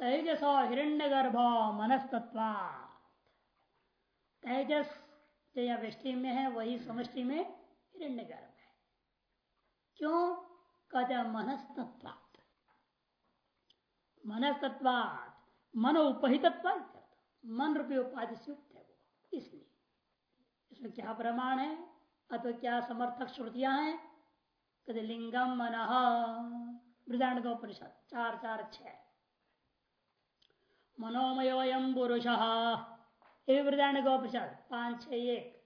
तेजस हिरण्य गर्भ मनस्तत्वा तेजस जो या वृष्टि में है, वही समष्टि में हिरण्य गर्भ है। क्यों? कहते मनस्तत्वात मनस्तत्वात मन उपहित मन रूपी उपाधि से युक्त है वो। इसलिए, इसमें क्या प्रमाण है? अथवा क्या समर्थक श्रुतियाँ हैं? कहते लिंगम मन। वृदान का चार चार, छह। मनोमयोयम पुरुष। ये वृदान का परिषद पाँच छ एक।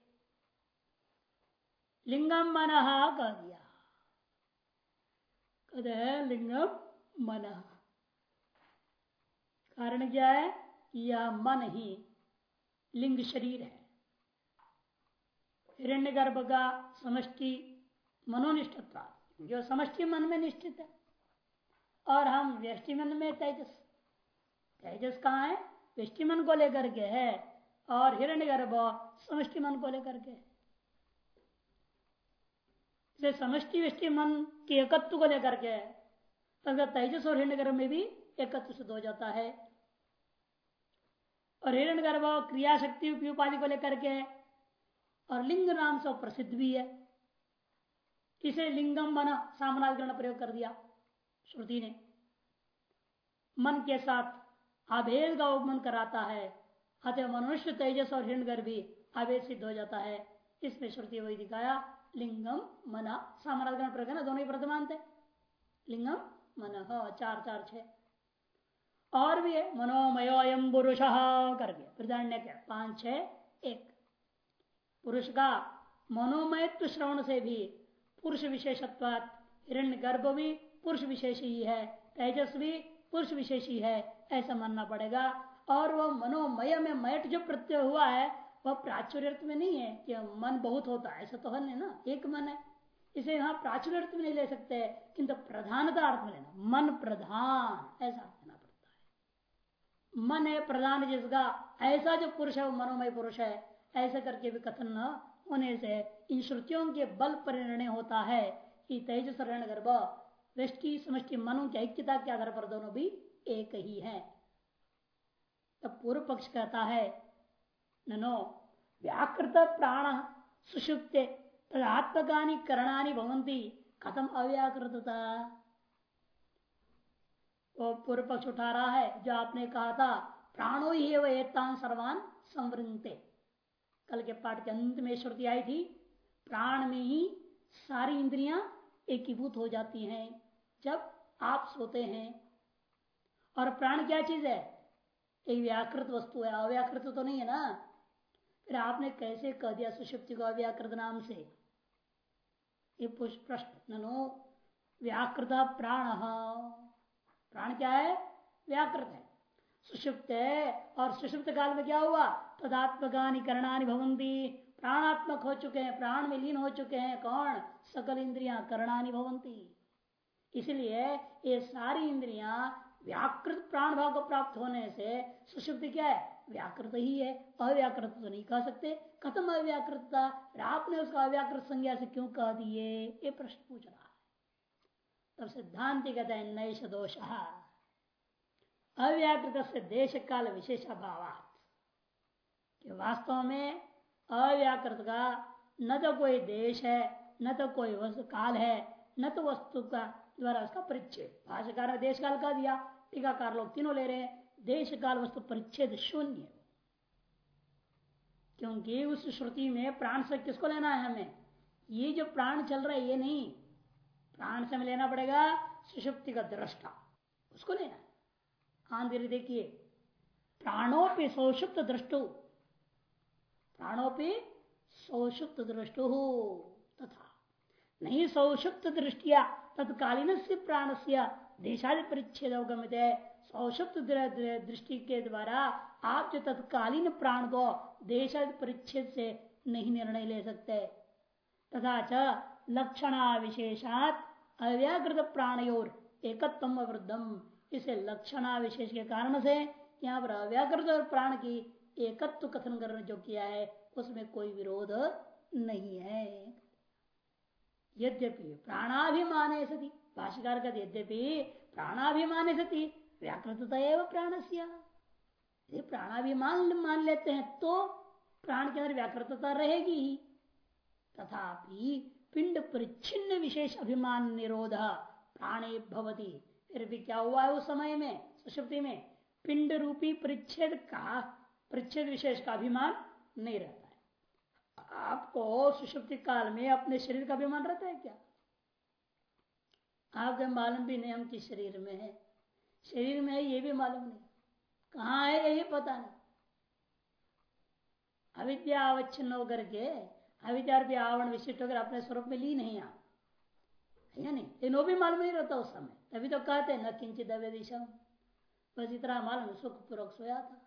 लिंगम मन कह दिया कहते लिंगम मन। कारण क्या है? यह मन ही लिंग शरीर है। हिरण्य गर्भ का समष्टि मनोनिष्ठता जो समष्टि मन में निश्चित है, और हम व्यष्टि मन में तेजस। तेजस कहाँ है? व्यष्टि मन को लेकर के है और हिरण्य गर्भ समष्टि मन को लेकर के है। समष्टि व्यष्टि मन के एकत्व को लेकर के तथा तेजस और हिरण्य गर्भ में भी एकत्व सिद्ध हो जाता है। और हिरण गर्भ क्रिया शक्ति उपाधि को लेकर के और लिंग नाम से प्रसिद्ध भी है। इसे लिंगम बना सामनाधिकरण प्रयोग कर दिया श्रुति ने। मन के साथ अभेद का उपमन कराता है। अतः मनुष्य तेजस और हिरण गर्भी अभेद सिद्ध हो जाता है। इसमें श्रुति वही दिखाया, लिंगम मना। सामनाधिकरण प्रयोग दोनों ही प्रथमांत है लिंगम, मन चार चार छ और भी है मनोमयोयम पुरुष कर करके प्रधान्य क्या? पाँच छ एक। पुरुष का मनोमयत्व श्रवण से भी पुरुष विशेषत्वात, हिरण्य गर्भ भी पुरुष विशेष ही है, तेजस भी पुरुष विशेष ही है। ऐसा मानना पड़ेगा। और वह मनोमय में मयट जो प्रत्यय हुआ है, वह प्राचुर्य में नहीं है कि मन बहुत होता है, ऐसा तो है ना? एक मन है। इसे यहाँ प्राचुर्य में नहीं ले सकते, किंतु प्रधानता अर्थ में लेना। मन प्रधान, ऐसा मन है प्रधान जिसका, ऐसा जो पुरुष है, वो मनोमय पुरुष है, ऐसा करके भी कथन न होने से इन श्रुतियों के बल पर निर्णय होता है कि तेज शरण गर्भ वृष्टि समष्टि, मनो की ऐक्यता के आधार पर दोनों भी एक ही है। तब पूर्व पक्ष कहता है, ननो, व्याकृत प्राण सुषुप्त, तदात्मकानी करणानी भवंती कथम अव्याकृतता? वो पूर्व पक्ष उठा रहा है, जो आपने कहा था, प्राणो ही वेतान सर्वान संवृंगते कल के पाठ के अंत में श्रुति आई थी, प्राण में ही सारी इंद्रियाँ एकीभूत हो जाती हैं, जब आप सोते हैं। और प्राण क्या चीज़ है? एक व्याकृत वस्तु है, अव्याकृत तो नहीं है ना? फिर आपने कैसे कह दिया सुषुप्ति को अव्याकृत नाम से? ये प्रश्न व्याकृत प्राण। प्राण क्या है? व्याकृत है। सुषुप्त है, और सुषुप्त काल में क्या हुआ? तदात्मकानी करणानी भवंती प्राणात्मक हो चुके हैं, प्राण में लीन हो चुके हैं। कौन? सकल इंद्रियाँ करणानी भवंती इसलिए ये सारी इंद्रियाँ व्याकृत प्राण भाव को प्राप्त होने से सुषुप्त क्या है? व्याकृत ही है। अव्याकृत तो नहीं कह सकते। खत्म अव्याकृतता? आपने उसका अव्याकृत संज्ञा से क्यों कह दिए? ये प्रश्न पूछ रहा है। तब सिद्धांति कहते हैं नैश दोष। अव्याकृत से देश काल विशेष अभाव वास्तव में अव्याकृत का न तो कोई देश है, न तो कोई वस्तु काल है, न तो वस्तु का, द्वारा उसका परिच्छेद। भाषाकार देश काल का दिया। टीकाकार लोग तीनों ले रहे हैं। देश काल वस्तु परिच्छेद शून्य। क्योंकि उस श्रुति में प्राण से किसको लेना है हमें? ये जो प्राण चल रहा है, ये नहीं। प्राण से हमें लेना पड़ेगा सुषुप्ति का दृष्टा। उसको लेना है। आंधी देखिए, प्राणोपि सौषुप्त दृष्टु। प्राणोपि सौषुप्त दृष्टु तथा। नहीं सौषुप्त दृष्टिया, तत्कालीन से प्राण से देशादि परिच्छेद अवगमित है सौषुप्त दृष्टि के द्वारा आप जो तत्कालीन प्राण को देशादि परिच्छेद से नहीं निर्णय ले सकते। तथा च लक्षणा विशेषात अव्याकृत प्राणयोर एकत्व वृद्धम इसे लक्षणा विशेष के कारण से यहाँ पर अव्याकृत और प्राण की एकत्व कथन करने जो किया है, उसमें कोई विरोध नहीं है। यद्यपि प्राणाभिमान सती। भाष्यकार का यद्यपि प्राणाभिमान सती व्याकृतता एवं प्राण से प्राणाभिमान मान लेते हैं तो प्राण के अंदर व्याकृतता रहेगी। ही तथापि पिंड परिच्छिन्न विशेष अभिमान निरोध प्राणे भवती। फिर भी क्या हुआ है उस समय में, सुषुप्ति में? पिंड रूपी परिच्छेद का, परिच्छेद विशेष का अभिमान नहीं रहता है। आपको सुषुप्ति काल में अपने शरीर का अभिमान रहता है क्या? आपके मालूम भी नहीं हम किस शरीर में है। शरीर में है, ये भी मालूम नहीं। कहा है ये पता नहीं। अविद्या अवच्छिन्न होकर के, अविद्या भी आवरण विशिष्ट होकर अपने स्वरूप में ली नहीं आप। है नहीं? लेकिन वो भी मालूम नहीं रहता उस समय। तभी तो कहते न किंचित अव्य दिशा बस इतना मालूम सुख पूर्वक सोया था।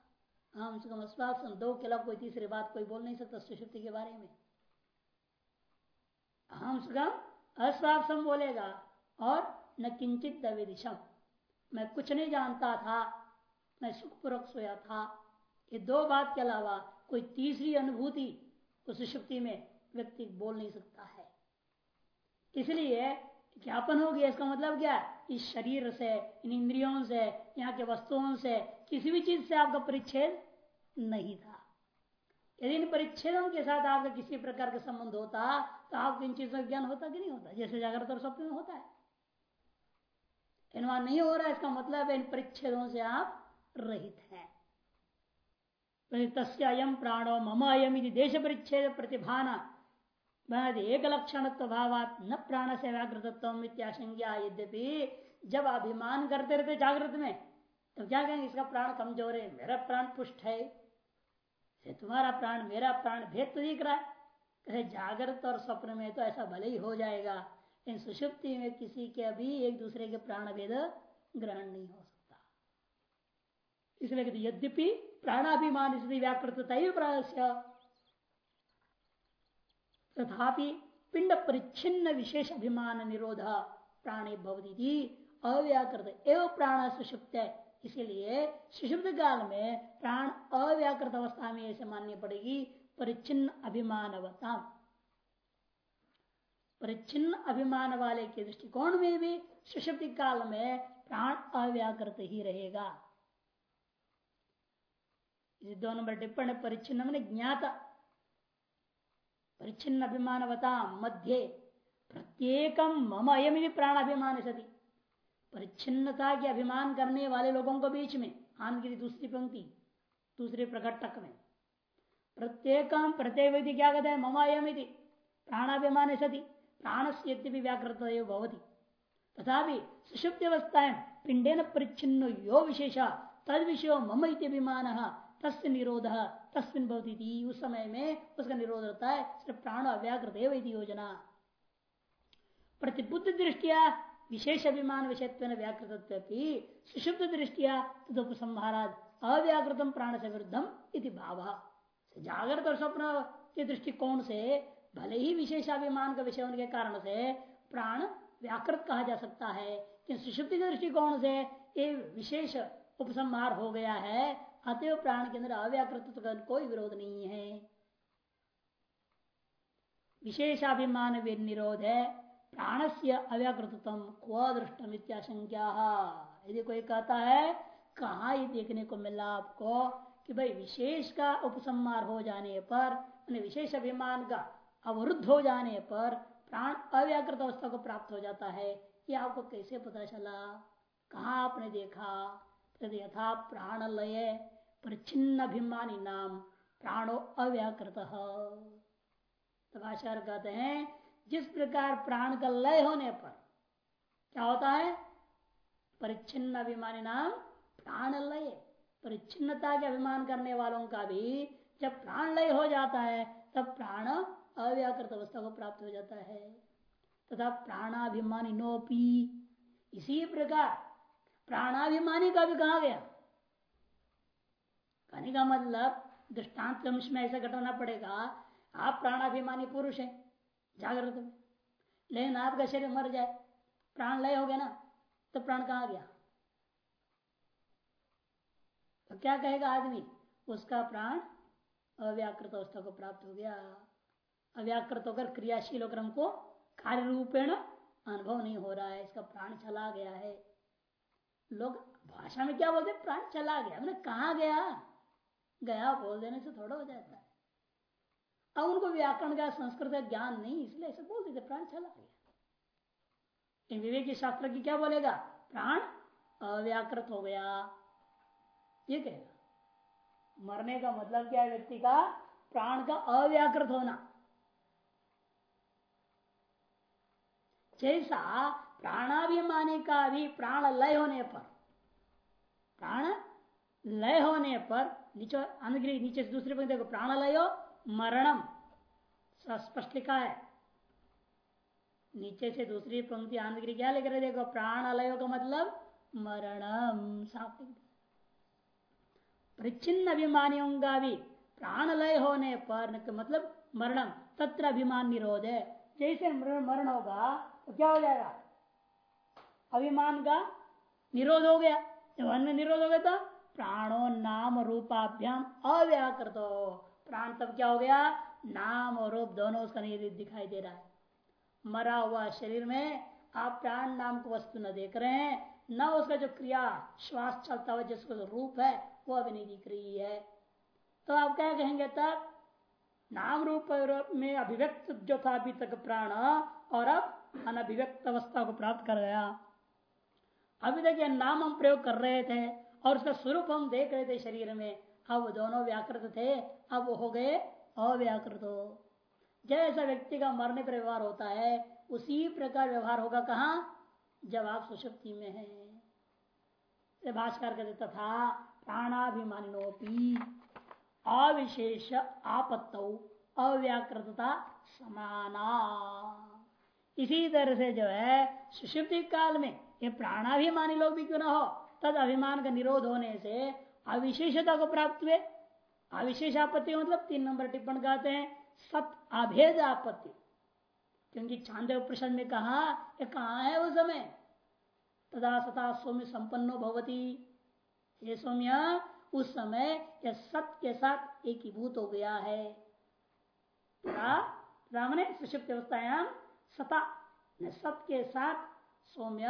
हम सुखम अस्वाक्षम दो के अलावा कोई तीसरी बात कोई बोल नहीं सकता सुषुप्ति के बारे में। हम सुखम अस्वाक्षम बोलेगा। और न किंचित दव्य मैं कुछ नहीं जानता था, मैं सुखपूर्वक सोया था। ये दो बात के अलावा कोई तीसरी अनुभूति उस सुषुप्ति में व्यक्ति बोल नहीं सकता है। इसलिए ज्ञापन हो गया, इसका मतलब क्या इस शरीर से, इन इंद्रियों से, यहाँ के वस्तुओं से, किसी भी चीज़ से आपका परिच्छेद नहीं था। यदि इन परिच्छेदों के साथ आपका किसी प्रकार का संबंध होता तो आपको इन चीज़ों का ज्ञान होता कि नहीं होता? जैसे जागृत और स्वप्न में होता है। इनवा नहीं हो रहा है इसका मतलब इन परिच्छेदों से आप रहित हैं। तस्यम प्राणो मम अयम देश परिच्छेद प्रतिभाना। एक लक्षण न प्राण से यद्यपि जब अभिमान करते रहते जागृत में तो क्या कहेंगे, इसका प्राण कमज़ोर है, मेरा प्राण पुष्ट है। तुम्हारा प्राण, मेरा प्राण भेद तो दिख रहा है। जागृत और स्वप्न में तो ऐसा भले ही हो जाएगा। इन सुषुप्ति में किसी के अभी एक दूसरे के प्राण भेद ग्रहण नहीं हो सकता। इसलिए यद्यपि प्राणाभिमान स्थिति तथापि पिंड परिच्छिन्न विशेष अभिमान निरोध प्राणी भवती अव्याकृत एवं प्राण सुषुप्त है। इसीलिए सुषुप्त काल में प्राण अव्याकृत अवस्था में ऐसे माननी पड़ेगी, परिच्छिन्न अभिमानवता परिच्छिन्न अभिमान वाले के दृष्टिकोण में भी सुषुप्ति काल में प्राण अव्याकृत ही रहेगा। दो नंबर टिप्पणी परिच्छिन्न मैंने ज्ञात। परिच्छिन्न अभिमानवता मध्य। प्रत्येक मम अयम प्राण अभिमान सती। परिच्छिन्नता के अभिमान करने वाले लोगों को बीच में, आन की दूसरी पंक्ति, दूसरे प्रकटक में। प्रत्येक प्रत्येक क्या कहते हैं? मम अयम प्राणाभिमान सती। प्राण से भी व्याकृत तथा सुषुप्त अवस्थाएँ यो विशेषा तद विषय मम इतिमान तस्य निरोध तस्मिन भवती उस समय में उसका निरोध होता है सिर्फ़ प्राण अव्याकृत योजना प्रतिबुद्ध दृष्टिया विशेष अभिमान विषयत्व व्याकृत सुषुप्त दृष्टिया अव्याकृतम प्राण से विरुद्धम इति भाव जागृत और स्वप्न के दृष्टिकोण से भले ही विशेषाभिमान का विषय होने के कारण से प्राण व्याकृत कहा जा सकता है कि सुषुप्ति के दृष्टिकोण से ये विशेष उपसंहार हो गया है, अतएव प्राण के अंदर अव्याकृत का कोई विरोध नहीं है। विशेषाभिमान निरोध है प्राण से अव्याकृतम क्व दृष्टम इत्याशंख्या यदि कोई कहता है, कहा ये देखने को मिला आपको कि भाई विशेष का उपसंहार हो जाने पर विशेष अभिमान का अवरुद्ध हो जाने पर प्राण अव्याकृत अवस्था को प्राप्त हो जाता है। ये आपको कैसे पता चला? कहा आपने देखा? यथा प्राण लय परिचिन्न अभिमानी नाम प्राणो अव्याकृत। तब आचार्य कहते हैं, जिस प्रकार प्राण का लय होने पर क्या होता है? परिच्छिन्न अभिमानी नाम प्राण लय परिच्छिन्नता के अभिमान करने वालों का भी जब प्राण लय हो जाता है, तब प्राण अव्याकृत अवस्था को प्राप्त हो जाता है। तथा प्राणाभिमानी नोपी। इसी प्रकार प्राणाभिमानी का भी कहा गया। कहने का मतलब दृष्टांत अंश में ऐसा घटाना पड़ेगा, आप प्राणाभिमानी पुरुष हैं, जागृत में लेकिन आपका शरीर मर जाए, प्राण लय हो गया ना तो प्राण कहा गया? तो क्या कहेगा आदमी? उसका प्राण अव्याकृत अवस्था को प्राप्त हो गया। अव्याकृत होकर क्रियाशील होकर हमको कार्य रूपेण अनुभव नहीं हो रहा है, इसका प्राण चला गया है। लोग भाषा में क्या बोलते प्राण चला गया। मैंने कहा गया? गया बोल देने से थोड़ा हो जाता है। अब उनको व्याकरण का, संस्कृत का ज्ञान नहीं, इसलिए ऐसे बोल देते, प्राण चला गया। विवेकी शास्त्र की क्या बोलेगा? प्राण अव्याकृत हो गया। ये कहेगा, मरने का मतलब क्या है व्यक्ति का? प्राण का अव्याकृत होना। जैसा प्राणाभिमानी का भी प्राण लय होने पर, प्राण लय होने पर नीचे नीचे से दूसरे पंक्ति देखो, प्राण लयो, मरणम स्पष्ट लिखा है। नीचे से दूसरी पंक्ति आनंदगिरी क्या लिख रहे देखो, प्राण लयो का मतलब मरणम, साफ़ अभिमानियों का भी प्राण लय होने पर मतलब मरणम, तत्र अभिमान निरोध। है जैसे मरण होगा तो क्या हो जाएगा अभिमान का निरोध हो गया। जब अन्य निरोध हो गया तो प्राणो नाम रूपाभ्याम अव्याकृत। हो प्राण तब क्या हो गया? नाम और रूप दोनों उसका नहीं दिखाई दे रहा है। मरा हुआ शरीर में आप प्राण नाम को वस्तु न देख रहे हैं, न उसका जो क्रिया, श्वास चलता हुआ जिसको रूप है, वो अभी नहीं दिख रही है। तो आप क्या कहेंगे तब? नाम रूप में अभिव्यक्त जो था अभी तक प्राण, और अब अनभिव्यक्त अवस्था को प्राप्त कर गया। अभी तक यह नाम हम प्रयोग कर रहे थे और उसका स्वरूप हम देख रहे थे शरीर में। अब दोनों व्याकृत थे, अब वो हो गए अव्याकृत। हो जैसा व्यक्ति का मरने पर व्यवहार होता है, उसी प्रकार व्यवहार होगा। कहा? जब आप सुशक्ति में है। भाषकर कहते तथा प्राणाभिमानिनोपी अविशेष आपत्त अव्याकृतता समाना। इसी तरह से जो है सुषुप्ति काल में, ये प्राणाभिमानी लोग भी क्यों ना हो? तद अभिमान का निरोध होने से अविशेषता को प्राप्त हुए। अविशेष आपत्ति मतलब तीन नंबर टिप्पण कहते हैं, सत अभेद आपत्ति। क्योंकि चाँद प्रश्न में कहा, ये कहा है उस समय? तदा सता सौम्य संपन्नो भवती। ये सौम्य, उस समय यह सत के साथ एकीभूत हो गया है। सुषिप्त अवस्थायाम सता सत के साथ सौम्य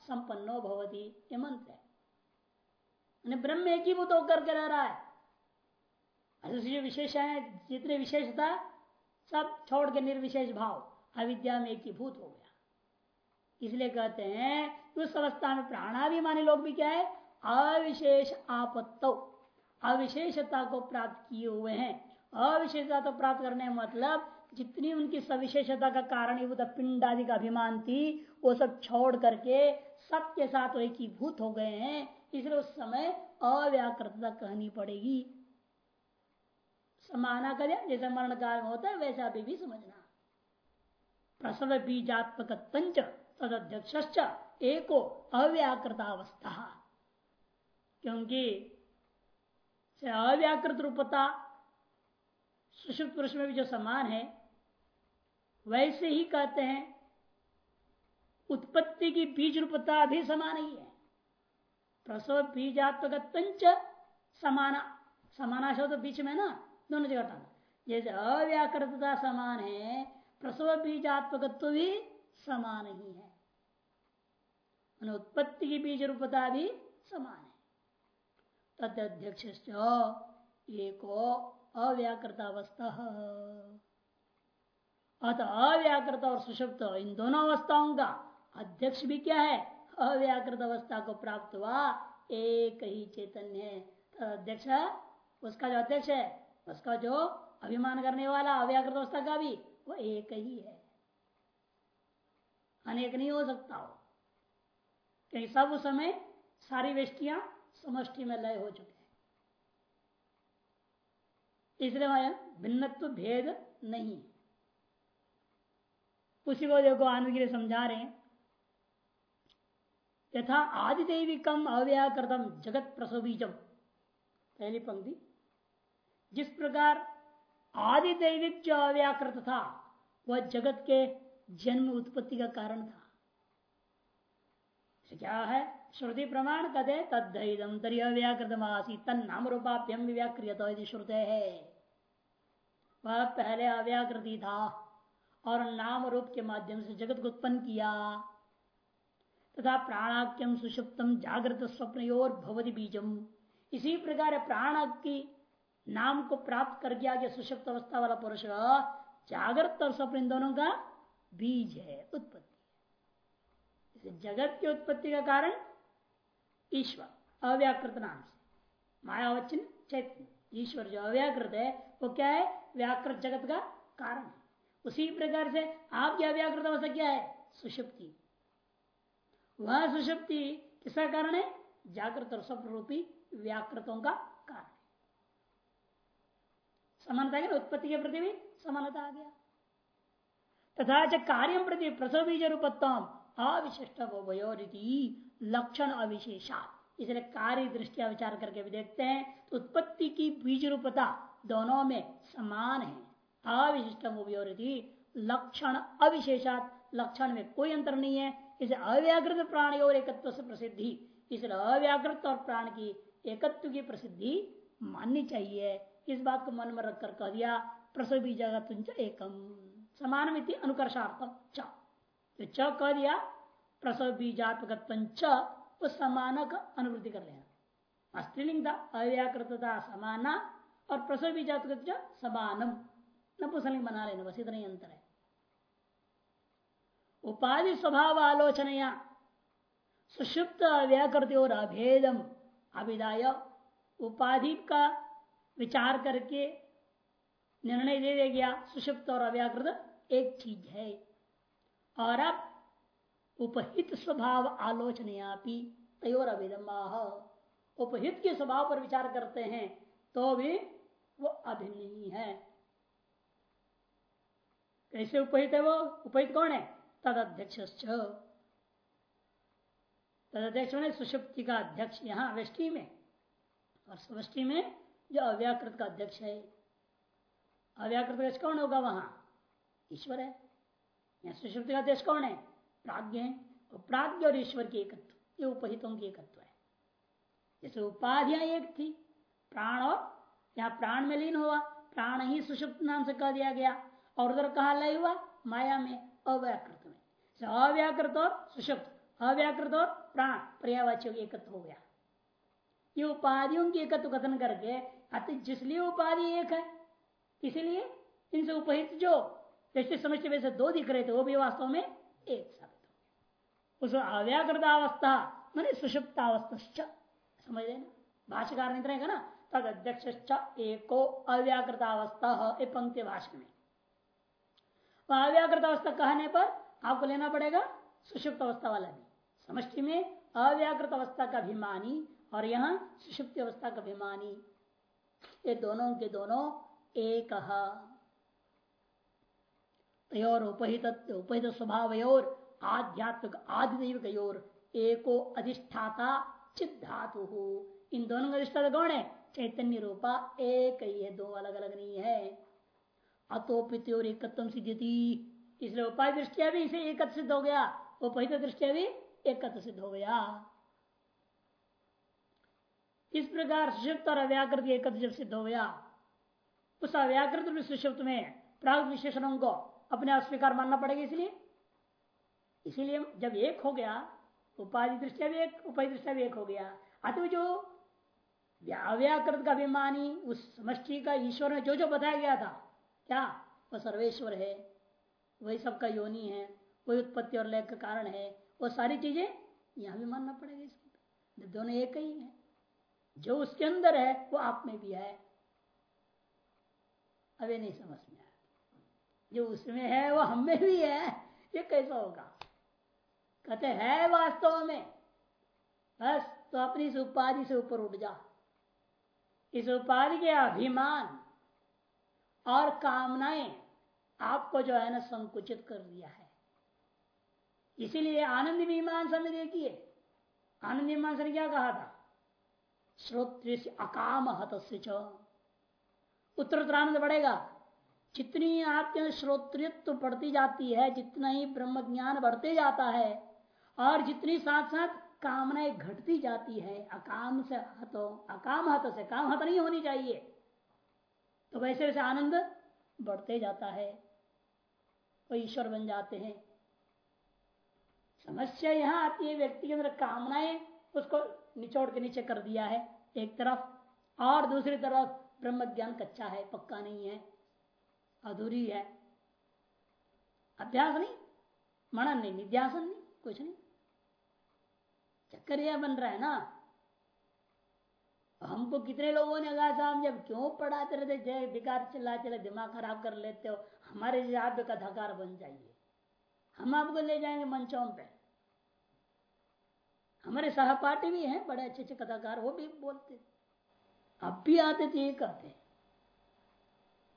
संपन्नो भवती, ये मंत्र है। ब्रह्म एकीभूत होकर के रह रहा है। जो विशेष है, जितने विशेषता सब छोड़ के निर्विशेष भाव, अविद्या में एक ही भूत हो गया। इसलिए कहते हैं, उस अवस्था में प्राणाभिमानी लोग भी क्या है? अविशेष आपत्तो। अविशेषता को प्राप्त किए हुए हैं। अविशेषता तो प्राप्त करने मतलब जितनी उनकी सविशेषता का कारण वो पिंड आदि का अभिमान थी, वो सब छोड़ करके सबके साथ वो एकीभूत हो गए हैं। इसलिए उस समय अव्याकृतता कहनी पड़ेगी। समाना कर जैसे मरण काल में होता है, वैसा अभी भी समझना। प्रसव बीजात्मक तदध्यक्ष एको अव्याकृतावस्था। क्योंकि अव्याकृत रूपता, सुषुप्त पुरुष में भी जो समान है वैसे ही कहते हैं, उत्पत्ति की बीज रूपता भी समान ही है। प्रसव बीजात्मक समाना समाना शब्द बीच में ना, दोनों जगह जैसे अव्याकृतता समान है, प्रसव बीजात्मक भी समान ही है। उत्पत्ति की बीज रूपता भी समान है। तदध्यक्ष एको अव्याकृत अवस्था अतः अव्याकृत और सुषुप्त इन दोनों अवस्थाओं का अध्यक्ष भी क्या है? अव्याकृत अवस्था को प्राप्त हुआ, एक ही चैतन्य है। अध्यक्ष, उसका जो अध्यक्ष है, उसका जो अभिमान करने वाला अव्याकृत अवस्था का भी, वो एक ही है। अनेक नहीं हो सकता हो। क्योंकि सब उस समय सारी वेष्टियाँ समष्टि में लय हो चुके हैं। इसलिए भिन्नत्व भेद नहीं उसी को देखो आनंद लिए समझा रहे हैं। यथा आदिदेविकम अव्याकृतम जगत प्रसव बीजम पहली पंक्ति। जिस प्रकार आदि दैविक जो अव्याकृत था, वह जगत के जन्म उत्पत्ति का कारण था। क्या है? श्रुति प्रमाण कदे तदम तरी अव्याकृत आसी तन नाम रूपाभ्यम व्याकृत श्रुते है। वह पहले अव्याकृति था। और नाम रूप के माध्यम से जगत को उत्पन्न किया। तथा प्राणाक्यम सुषुप्तम जागृत स्वप्न और भवती बीजम। इसी प्रकार प्राण की नाम को प्राप्त कर गया कि सुषुप्त अवस्था वाला पुरुष जागृत और स्वप्न इन दोनों का बीज है, उत्पत्ति जगत की उत्पत्ति का कारण ईश्वर, अव्याकृत नाम से। मायावचन चैतन्य, ईश्वर जो अव्याकृत है, वो क्या है? व्याकृत जगत का कारण है। उसी प्रकार से आपकी अव्याकृत अवस्था क्या है? सुषुप्ति। वह सुषुप्ति किसका कारण है? जागृत और स्वप्न रूपी व्याकृतों का कारण। समानता के उत्पत्ति के प्रति भी समानता आ गया। तथा च कार्य प्रति प्रसव बीज रूपत्म अविशिष्ट लक्षण अविशेषा इसलिए कार्य दृष्टिया विचार करके भी देखते हैं तो उत्पत्ति की बीज रूपता दोनों में समान है। अविशिष्ट लक्षण अविशेषात, लक्षण में कोई अंतर नहीं है, इसे अव्याकृत प्राणी और एकत्व से प्रसिद्धि, इसलिए अव्याकृत और प्राण की एकत्व की प्रसिद्धि माननी चाहिए। इस बात को मन में रखकर कह दिया, प्रसव बीजागत एकम। समान अनुकर्षार्थम च। तो च कह दिया, प्रसव बीजात्मक उस समान का अनुवृत्ति कर लेना। स्त्रीलिंग था, अव्याकृतता समाना और प्रसव बीजात्मक समानम। नपुसलिंग बना लेना बस इतना ही अंतर है उपाधि स्वभाव आलोचनया सुषुप्त व्याकृति और अभेदम अभिदाय उपाधि का विचार करके निर्णय दे दे गया सुषुप्त और अव्याकृत एक चीज़ है और अब उपहित स्वभाव आलोचना तयोर अभिदम उपहित के स्वभाव पर विचार करते हैं तो भी वो अभिन्न ही है। कैसे उपहित है वो? उपहित कौन है? तद अध्यक्ष तद अध्यक्ष सुषुप्ति का अध्यक्ष यहाँ वृष्टि में। और समष्टि में जो अव्याकृत का अध्यक्ष है। अव्याकृत अध्यक्ष कौन होगा वहाँ? ईश्वर है। या सुषुप्ति का अध्यक्ष कौन है? प्राज्ञ है। और प्राज्ञ और ईश्वर की एकत्व, ये उपहितों की एकत्व है। जैसे उपाधियाँ एक थी, प्राण और, यहाँ प्राण में लीन हुआ। प्राण ही सुषुप्त नाम से कह दिया गया। और उधर कहा लय हुआ? माया में, अव्याकृत में। अव्याकृत और सुषुप्त, अव्याकृत और प्राण पर्यावाच्य एकत्व हो गया। ये उपाधियों की एकत्व कथन करके अति जिसलिए उपाधि एक है, इसीलिए इनसे उपहित जो जैसे समझते वैसे दो दिख रहे थे, वो भी वास्तव में एक साबित उस अव्याकृतावस्था मैंने सुषुप्तावस्था समझ लेना भाष्यकार नहीं रहेगा ना तद अध्यक्ष एको अव्याकृतावस्था पंक्ति भाषण में। अव्याकृत अवस्था कहने पर आपको लेना पड़ेगा सुषुप्त अवस्था वाला भी। समष्टि में अव्याकृत अवस्था का अभिमानी और यहाँ सुषुप्त अवस्था का अभिमानी। ये दोनों के दोनों एक तयोर उपहित उपहित स्वभाव और आध्यात्मिक आदिदेव एको अधिष्ठाता चिद्धातु। इन दोनों का अधिष्ठाता कौन है? चैतन्य रूपा, एक ही है, दो अलग अलग नहीं है। अतोपित और एकत्व सिद्धि इसलिए उपाय दृष्टिया भी इसे एकत्र सिद्ध हो गया। उपहित दृष्टिया भी एकत्र सिद्ध हो गया। इस प्रकार सुषुप्त और अव्याकृत एकत्र जब सिद्ध हो गया, उस अव्याकृत सुषुप्त में प्राग विशेषणों को अपने अस्वीकार मानना पड़ेगा इसलिए। इसीलिए जब एक हो गया, उपाधि दृष्टिया भी एक, उपाधि दृष्टिया भी एक हो गया। अतः जो अव्याकृत का अभिमानी, उस समष्टि का ईश्वर में जो जो बताया गया था क्या? वह सर्वेश्वर है। वही सबका योनि है। वही उत्पत्ति और लय का कारण है। वो सारी चीज़ें यहाँ भी मानना पड़ेगा इसके दोनों एक ही है, जो उसके अंदर है, वो आप में भी है। अभी नहीं समझ में आया। जो उसमें है, वो हम में भी है। ये कैसा होगा? कहते हैं वास्तव में। बस तो अपनी इस उपाधि से ऊपर उठ जा। इस उपाधि के अभिमान और कामनाएँ आपको जो है ना संकुचित कर दिया है। इसीलिए आनंद मीमांसा में देखिए आनंद मीमांसा ने क्या कहा था? श्रोत्र से अकाम हत उत्तर आनंद बढ़ेगा जितनी आपके श्रोत्रित्व बढ़ती जाती है, जितना ही ब्रह्म ज्ञान बढ़ते जाता है, और जितनी साथ साथ कामनाएँ घटती जाती है, अकाम से हतो अकाम हत से काम हत नहीं होनी चाहिए। तो वैसे वैसे आनंद बढ़ते जाता है। वो ईश्वर बन जाते हैं। समस्या यहाँ आती है, व्यक्ति के अंदर कामनाएँ उसको निचोड़ के नीचे कर दिया है एक तरफ़, और दूसरी तरफ़ ब्रह्म ज्ञान कच्चा है, पक्का नहीं है, अधूरी है। अभ्यास नहीं मनन नहीं, निध्यासन नहीं, कुछ नहीं। चक्कर यह बन रहा है ना हमको कितने लोगों ने कहा, साहब, जब क्यों पढ़ाते रहते, जय बेकार चिल्ला चले दिमाग खराब कर लेते हो, हमारे आप कथाकार बन जाइए। हम आपको ले जाएँगे मंचों पे। हमारे सहपाठी भी हैं, बड़े अच्छे अच्छे कथाकार, वो भी बोलते। अब भी आते थे ये कहते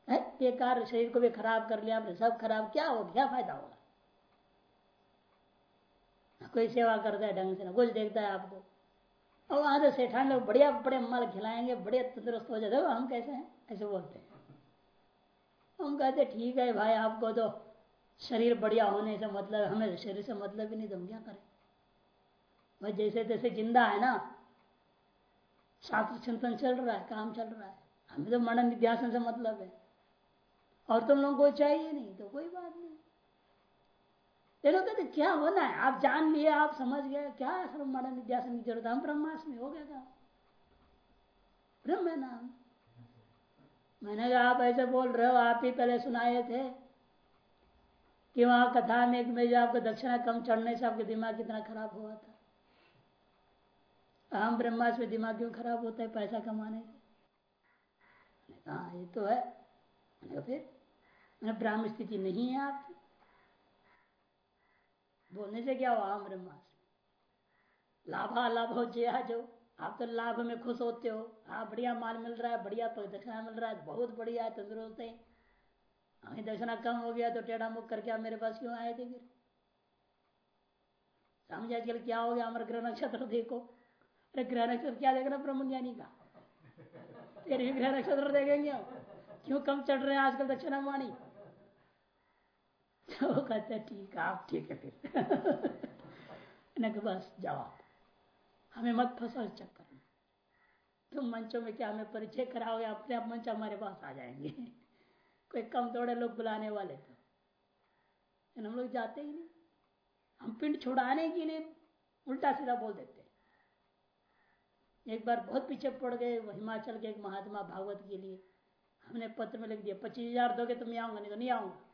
बेकार, शरीर को भी खराब कर लिया आपने सब खराब क्या हो क्या फ़ायदा होगा? कोई सेवा करता है ढंग से, ना कुछ देखता है आपको। और वहाँ से सेठान लोग बढ़िया, बड़े माल खिलाएँगे बढ़िया तंदुरुस्त हो जाते हम कैसे हैं? ऐसे बोलते हैं। हम कहते, ठीक है भाई, आपको तो शरीर बढ़िया होने से मतलब हमें शरीर से मतलब ही नहीं तो हम क्या करें? भाई, जैसे तैसे ज़िंदा है ना शास्त्र चिंतन चल रहा है, काम चल रहा है। हमें तो मरण निध्यासन से मतलब है। और तुम लोगों को चाहिए नहीं तो कोई बात नहीं। लोग कहते, क्या होना है? आप जान लिए, आप समझ गए। क्या सर्व मरण निध्यासन की ज़रूरत है? हम ब्रह्मास में हो गया था। ब्रह्म है नाम। मैंने कहा, आप ऐसे बोल रहे हो, आप ही पहले सुनाए थे कि वहाँ कथा में में जो आपको दक्षिणा कम चढ़ने से आपका दिमाग कितना खराब हुआ था। हम ब्रह्मास में दिमाग क्यों खराब होता है? पैसा कमाने से। कहा ये तो है। फिर? ब्राह्मण स्थिति नहीं है आपकी। बोलने से क्या हुआ हम लाभा लाभ हो जया जो। आप तो लाभ में खुश होते हो। हाँ बढ़िया माल मिल रहा है, बढ़िया दक्षिणा मिल रहा है, बहुत बढ़िया है, तंदुरुस्त है। हमें दक्षिणा कम हो गया तो टेढ़ा मुख करके आप मेरे पास क्यों आए थे फिर? समझ आजकल क्या हो गया हमारे ग्रह नक्षत्र देखो। अरे ग्रह नक्षत्र क्या देखना ब्रह्म ज्ञानी का? तेरे ग्रह नक्षत्र देखेंगे क्यों कम चढ़ रहे हैं आजकल दक्षिणा वाणी तो कहते ठीक है, आप ठीक है फिर. बस, जवाब। हमें मत फंसो इस चक्कर में। तुम मंचों में क्या हमें परिचय कराओगे? अपने आप मंच हमारे पास आ जाएँगे। कोई कम थोड़े लोग बुलाने वाले तो। हम लोग जाते ही नहीं। हम पिंड छुड़ाने के लिए उल्टा सीधा बोल देते एक बार बहुत पीछे पड़ गए हिमाचल के एक महात्मा भागवत के लिए। हमने पत्र में लिख दिया, पच्चीस हज़ार दोगे तो मैं आऊँगा, नहीं तो नहीं आऊँगा।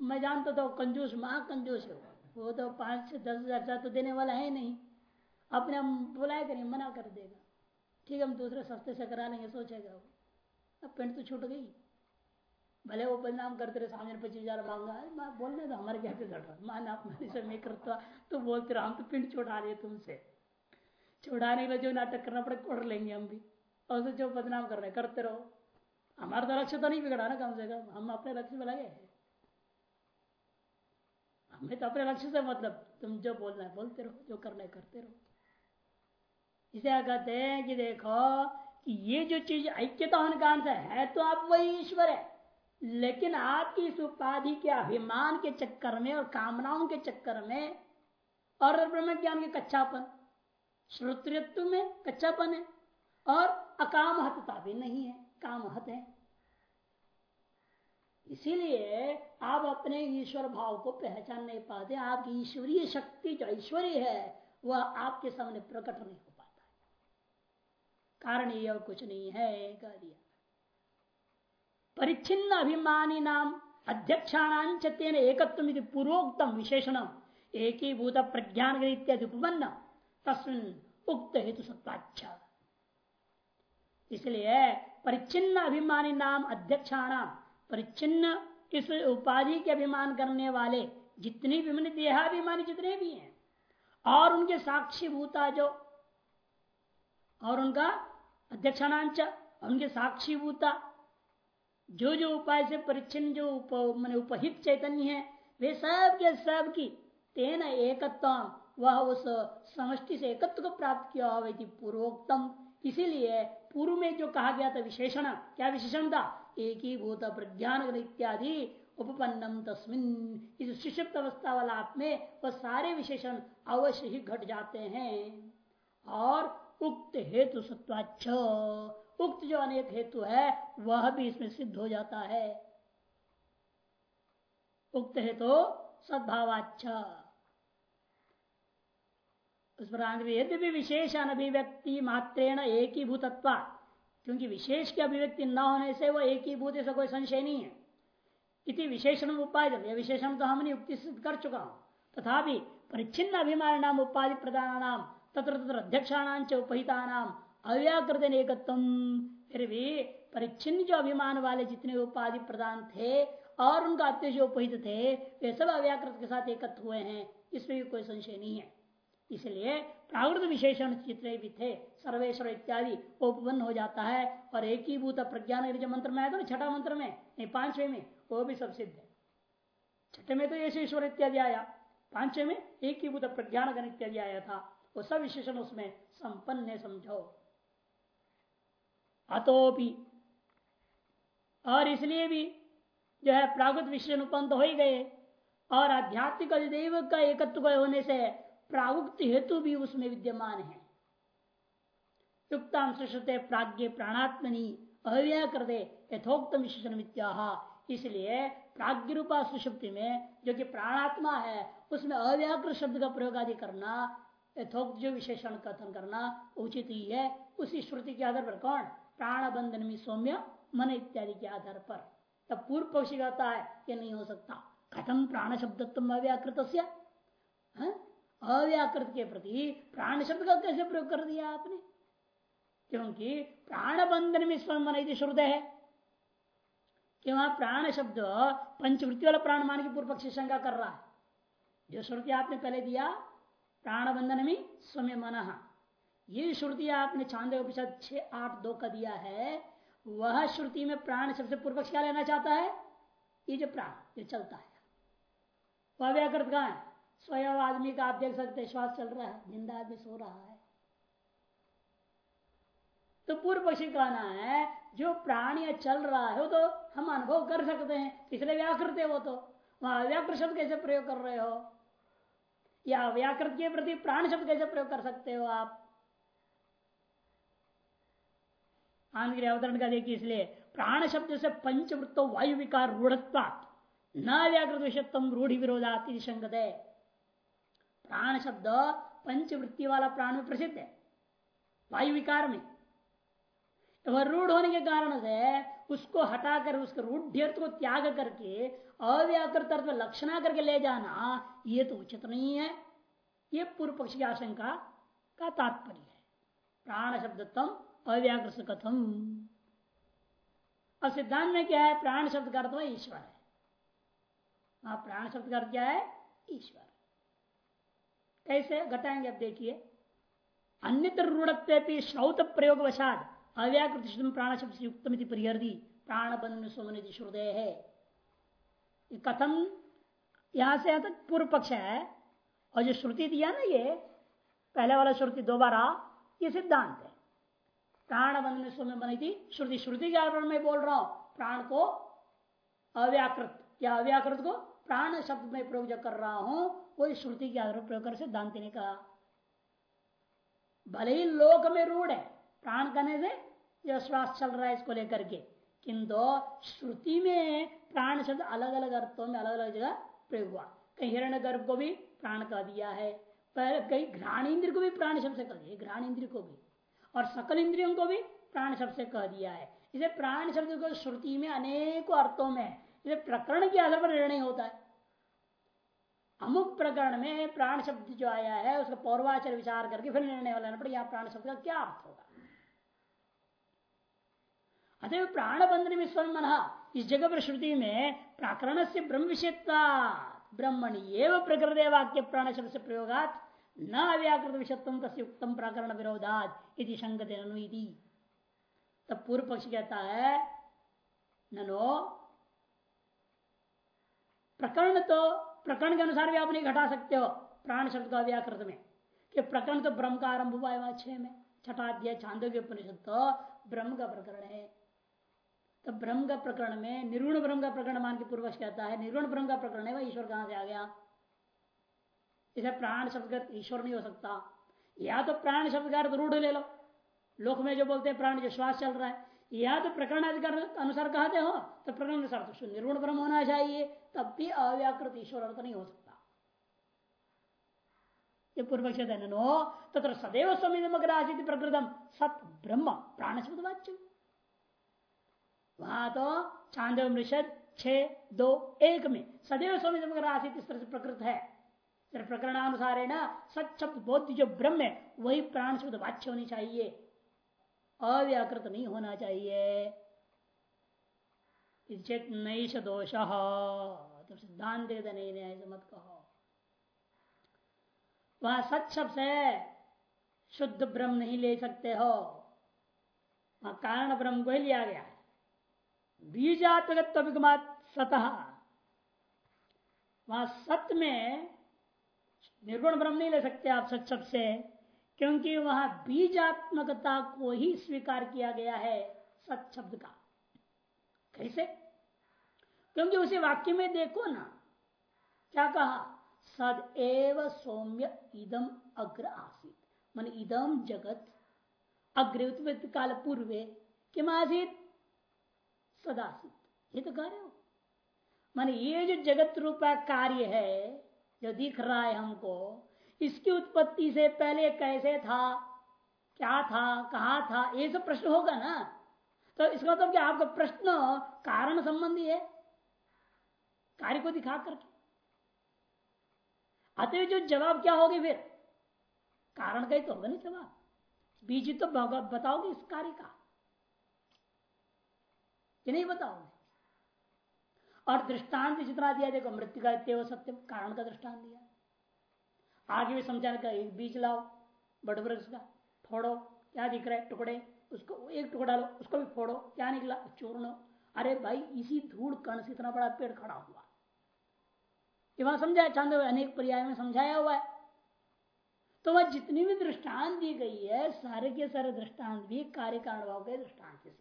मैं जानता था कंजूस महा कंजूस है वो। तो पाँच से दस हज़ार तो देने वाला है नहीं। अपने हम बुलाया करेंगे मना कर देगा। ठीक है, हम दूसरे सस्ते से करा लेंगे, सोचेगा वो। अब पेंट तो छूट गई। भले वो बदनाम करते रहे, सामने पच्चीस हज़ार मांगा। है बोलने तो हमारे क्या चढ़ रहा मान आप से मैं करता तो बोलते रहो, हम तो पिंड छुड़ा रहे तुमसे। छुड़ाने के लिए जो नाटक करना पड़े, कर लेंगे हम भी। और जो बदनाम कर रहे करते रहो। हमारा तो लक्ष्य तो नहीं बिगड़ा ना कम से कम। हम अपने लक्ष्य में लगे हमें तो अपने लक्ष्य से मतलब तुम जो बोलना है बोलते रहो, जो करना है करते रहो। इसे कहते हैं कि देखो कि ये जो चीज़ ऐक्यता होने का अंत है तो आप वही ईश्वर है। लेकिन आपकी इस उपाधि के अभिमान के चक्कर में और कामनाओं के चक्कर में और ब्रह्म ज्ञान के कच्चापन श्रोतृत्व में कच्चापन है और अकामहतता भी नहीं है, कामहत है। इसीलिए आप अपने ईश्वर भाव को पहचान नहीं पाते, आपकी ईश्वरीय शक्ति जो ऐश्वर्य है, वह आपके सामने प्रकट नहीं हो पाता कारण ये और कुछ नहीं है, कह दिया। परिच्छिन्न अभिमानी नाम अध्यक्षाणांच तेन एकत्व पूर्वोक्तम विशेषण एक ही भूत प्रज्ञान इत्यादि उपन्न तस्मिन उक्त हेतु सत्वाच्छ इसलिए परिच्छिन्न अभिमानी नाम अध्यक्षाणाम परिच्छिन्न इस उपाधि के अभिमान करने वाले जितने भी मैंने देहाभिमानी जितने भी हैं और उनके साक्षी भूता जो और उनका अध्यक्षाणांच उनके साक्षी भूता जो जो उपाय से परिच्छिन्न जो उप, मान उपहित चैतन्य है वे सब के सब की तेन एकत्व वह उस समष्टि से एकत्व को प्राप्त किया हुआ पूर्वोक्तम। इसीलिए पूर्व में जो कहा गया था विशेषण क्या विशेषण था? एक ही भूत प्रज्ञान इत्यादि उपपन्नम तस्मिन। इस सुषिप्त अवस्था वाला आप में वह सारे विशेषण अवश्य ही घट जाते हैं। और उक्त हेतु सत्वाच्छ। उक्त जो अनेक हेतु है, वह भी इसमें सिद्ध हो जाता है। उक्त हेतु सद्भावाच्छ। उस पर यदि भी विशेष अभिव्यक्ति मात्रेण एक ही भूतत्व क्योंकि विशेष की अभिव्यक्ति न होने से वो एक ही भूत ऐसा कोई संशय नहीं है। इति विशेषण उपाधि विशेषण तो हमने युक्ति सिद्ध कर चुका हूँ। तथा परिच्छिन्न अभिमान नाम उपाधि प्रदान नाम तत्र तत्र अध्यक्षाणाम उपहिता नाम अव्याकृत एकत्व फिर भी परिच्छिन्न जो अभिमान वाले जितने उपाधि प्रदान थे और उनका अत्यज उपहित थे, वे सब अव्याकृत के साथ एकत्र हुए हैं। इसमें भी कोई संशय नहीं है। इसलिए प्राकृत विशेषण जितने भी थे सर्वेश्वर इत्यादि उपन्न हो जाता है और एक ही भूत प्रज्ञान जो मंत्र में आया था ना, छठा मंत्र में, नहीं, पांचवे में, वो भी सब सिद्ध है। छठे में तो ऐसे ईश्वर इत्यादि आया, पांचवे में एक ही भूत प्रज्ञान गण इत्यादि आया था, वो सब विशेषण उसमें संपन्न है, समझो। अतोपि, और इसलिए भी जो है प्रागुत विशेषण उपन्न हो ही गए, और आध्यात्मिक अधिदेव का एकत्व होने से प्रागुक्त हेतु भी उसमें विद्यमान है। युक्ताम प्राज्ञ प्राणात्मनि अव्यय यथोक्तम विशेषण विद्या इसलिए प्राग्ञ रूपा सुषुप्ति में जो कि प्राणात्मा है, उसमें अव्याकृत शब्द का प्रयोग आदि करना, यथोक्त जो विशेषण कथन करना उचित ही है। उसी श्रुति के आधार पर कौन? प्राण बंधन में सौम्य मन इत्यादि के आधार पर। तब पूर्व पक्षी कहता है, ये नहीं हो सकता। कथम प्राण शब्द अव्याकृत अव्याकृत के प्रति प्राण शब्द का कैसे प्रयोग कर दिया आपने? क्योंकि प्राण बंधन में स्वयं मन श्रुद है, कि वहाँ प्राण शब्द पंचवृत्ति वाला प्राण मान की पूर्व पक्षी शंका कर रहा है। जो श्रुति आपने पहले दिया प्राण बंधन में स्वयं मन ये श्रुति आपने छांदे उपनिषद छह, आठ, दो का दिया है, वह श्रुति में प्राण शब्द पूर्व पक्ष क्या लेना चाहता है? ये जो प्राण जो चलता है। वह व्याकृत कहा है? स्वयं आदमी का आप देख सकते श्वास चल रहा है ज़िंदा आदमी सो रहा है। तो पूर्व पक्षी कहना है, जो प्राणी चल रहा है, वो तो हम अनुभव कर सकते हैं, इसलिए व्याकृत है वो तो। वहाँ व्याकृत शब्द कैसे प्रयोग कर रहे हो? या व्याकृत के प्रति प्राण शब्द कैसे प्रयोग कर सकते हो आप? आंध्र अवतरण का देखिए, इसलिए प्राण शब्द से पंचवृत्तो वायु विकार रूढ़त्वा न व्याकृत विषयत्म रूढ़ी विरोधाती संगत है। प्राण शब्द पंचवृत्ति वाला प्राण में प्रसिद्ध है। वायु विकार में। तो वह रूढ़ होने के कारण से उसको हटाकर, उसके रूढ़ को त्याग करके, अव्याकृत अर्थ में लक्षणा करके ले जाना, ये तो उचित नहीं है। ये पूर्व पक्ष की आशंका का तात्पर्य है। प्राण शब्दत्म अव्याकृत कथम। अब सिद्धांत में क्या है? प्राण शब्द का अर्थ ईश्वर है। वहाँ प्राण शब्द का अर्थ क्या है? ईश्वर। कैसे घटाएँगे। अब देखिए, अन्यत्र रूढ़ श्रौत प्रयोग वशाद अव्याकृत प्राण शब्द युक्त परिहरदी प्राण बंधन सोमन श्रुदय है कथम यहाँ से यहाँ तक पूर्व पक्ष है। और जो श्रुति दिया ना ये, पहले वाला श्रुति दोबारा, ये सिद्धांत है। प्राण बंधन सोम्य बनी थी श्रुति श्रुति के आधार में बोल रहा हूँ, प्राण को अव्याकृत, या अव्याकृत को प्राण शब्द में प्रयोग कर रहा हूँ वो श्रुति के आधार पर प्रयोग कर सिद्धांत ने कहा, भले ही लोक में रूढ़ है, प्राण करने से जो श्वास चल रहा है इसको लेकर के, किंतु श्रुति में प्राण शब्द अलग अलग अर्थों में अलग अलग जगह प्रयोग हुआ। कहीं हिरण्य गर्भ को भी प्राण कह दिया है, पर कई घ्राण इंद्र को भी प्राण शब्द से कह दिया घ्राण इंद्र को भी, और सकल इंद्रियों को भी प्राण शब्द से कह दिया है। इसे प्राण शब्द को श्रुति में अनेकों अर्थों में, इसे प्रकरण के आधार पर निर्णय होता है। अमुक प्रकरण में प्राण शब्द जो आया है, उसका पौर्वाचर विचार करके फिर निर्णय वाला पड़ेगा। प्राण शब्द का क्या अर्थ होगा? अतः प्राण बंधन में स्वयं मन, इस जगह पर श्रुति में प्राकरण से ब्रह्म विषयता ब्रह्मण एवं प्रकृत वाक्य प्राण शब्द से प्रयोगात, न व्याकृत विषत्व तस्युक्तम प्राकरण विरोधात इति शंकत तब पूर्व पक्ष कहता है, ननो प्रकरण तो प्रकरण के अनुसार भी आप नहीं घटा सकते हो, प्राण शब्द का व्याकृत में। कि प्रकरण तो ब्रह्म का आरंभ हुआ है छह में। छठा अध्याय छांदो के उपनिषद तो ब्रह्म का प्रकरण है। तो ब्रह्म का प्रकरण में निर्गुण ब्रह्म का प्रकरण मान के पूर्वज कहता है निर्गुण ब्रह्म का प्रकरण है, वह ईश्वर कहाँ से आ गया? इसे प्राण शब्द ईश्वर नहीं हो सकता। या तो प्राण शब्द का रूढ़ ले लो। लोक में जो बोलते हैं, प्राण जो श्वास चल रहा है। या तो प्रकरण अधिकार अनुसार कहते हो तो प्रकरण अनुसार तो निर्गुण ब्रह्म होना चाहिए, तब भी अव्याकृत ईश्वर अर्थ नहीं हो सकता। ये पूर्व नो तथा सदैव समित प्रकृतम सत ब्रह्म प्राण शब्द वाच्य वहाँ तो चांदव मृषद छ, दो, एक में सदैव स्वामी आसित इस तरह से प्रकृत है। प्रकरणानुसार ना सच्चब्द बोध जो ब्रह्म है, वही प्राण शब्द वाच्य होनी चाहिए। अव्याकृत नहीं होना चाहिए। चेत नैश दोष। तो सिद्धांत नहीं ऐसे मत कहो। वह सच शब्द है, शुद्ध ब्रह्म नहीं ले सकते हो। वहाँ कारण ब्रह्म को ही लिया गया है। बीजात्मक सतह वहाँ सत्य में निर्गुण ब्रह्म नहीं ले सकते आप सच शब्द से। क्योंकि वह बीजात्मकता को ही स्वीकार किया गया है, सत शब्द का। कैसे? क्योंकि उसे वाक्य में देखो ना। क्या कहा? सद एव सौम्य इदम अग्र आसित। मन इदम जगत अग्र उत्पत्ति काल पूर्वे किम आसित? सदासित ये तो कार्य हो। मान ये जो जगत रूपा कार्य है, जो दिख रहा है हमको इसकी उत्पत्ति से पहले कैसे था? क्या था? कहा था? ये सब प्रश्न होगा ना? तो इसका मतलब क्या आपका प्रश्न कारण संबंधी है। कार्य को दिखा करके। अतः जो जवाब क्या होगी फिर? कारण का ही तो होगा ना जवाब। बीज तो बताओगे इस कार्य का। कि नहीं बताओगे? और दृष्टांत जितना दिया, देखो मृत्यु का सत्य कारण का दृष्टांत दिया। आगे भी समझाने का एक बीज लाओ बट वृक्ष का, फोड़ो, क्या दिख रहा है टुकड़े, उसको एक टुकड़ा लो उसको भी फोड़ो, क्या निकला, चूर्ण। अरे भाई, इसी धूल कण से इतना बड़ा पेड़ खड़ा हुआ। ये वहाँ समझाया, चाँद अनेक पर्याय में समझाया हुआ है। तो वह जितनी भी दृष्टांत दी गई है, सारे के सारे दृष्टांत भी कार्य कारण भाव के दृष्टांत से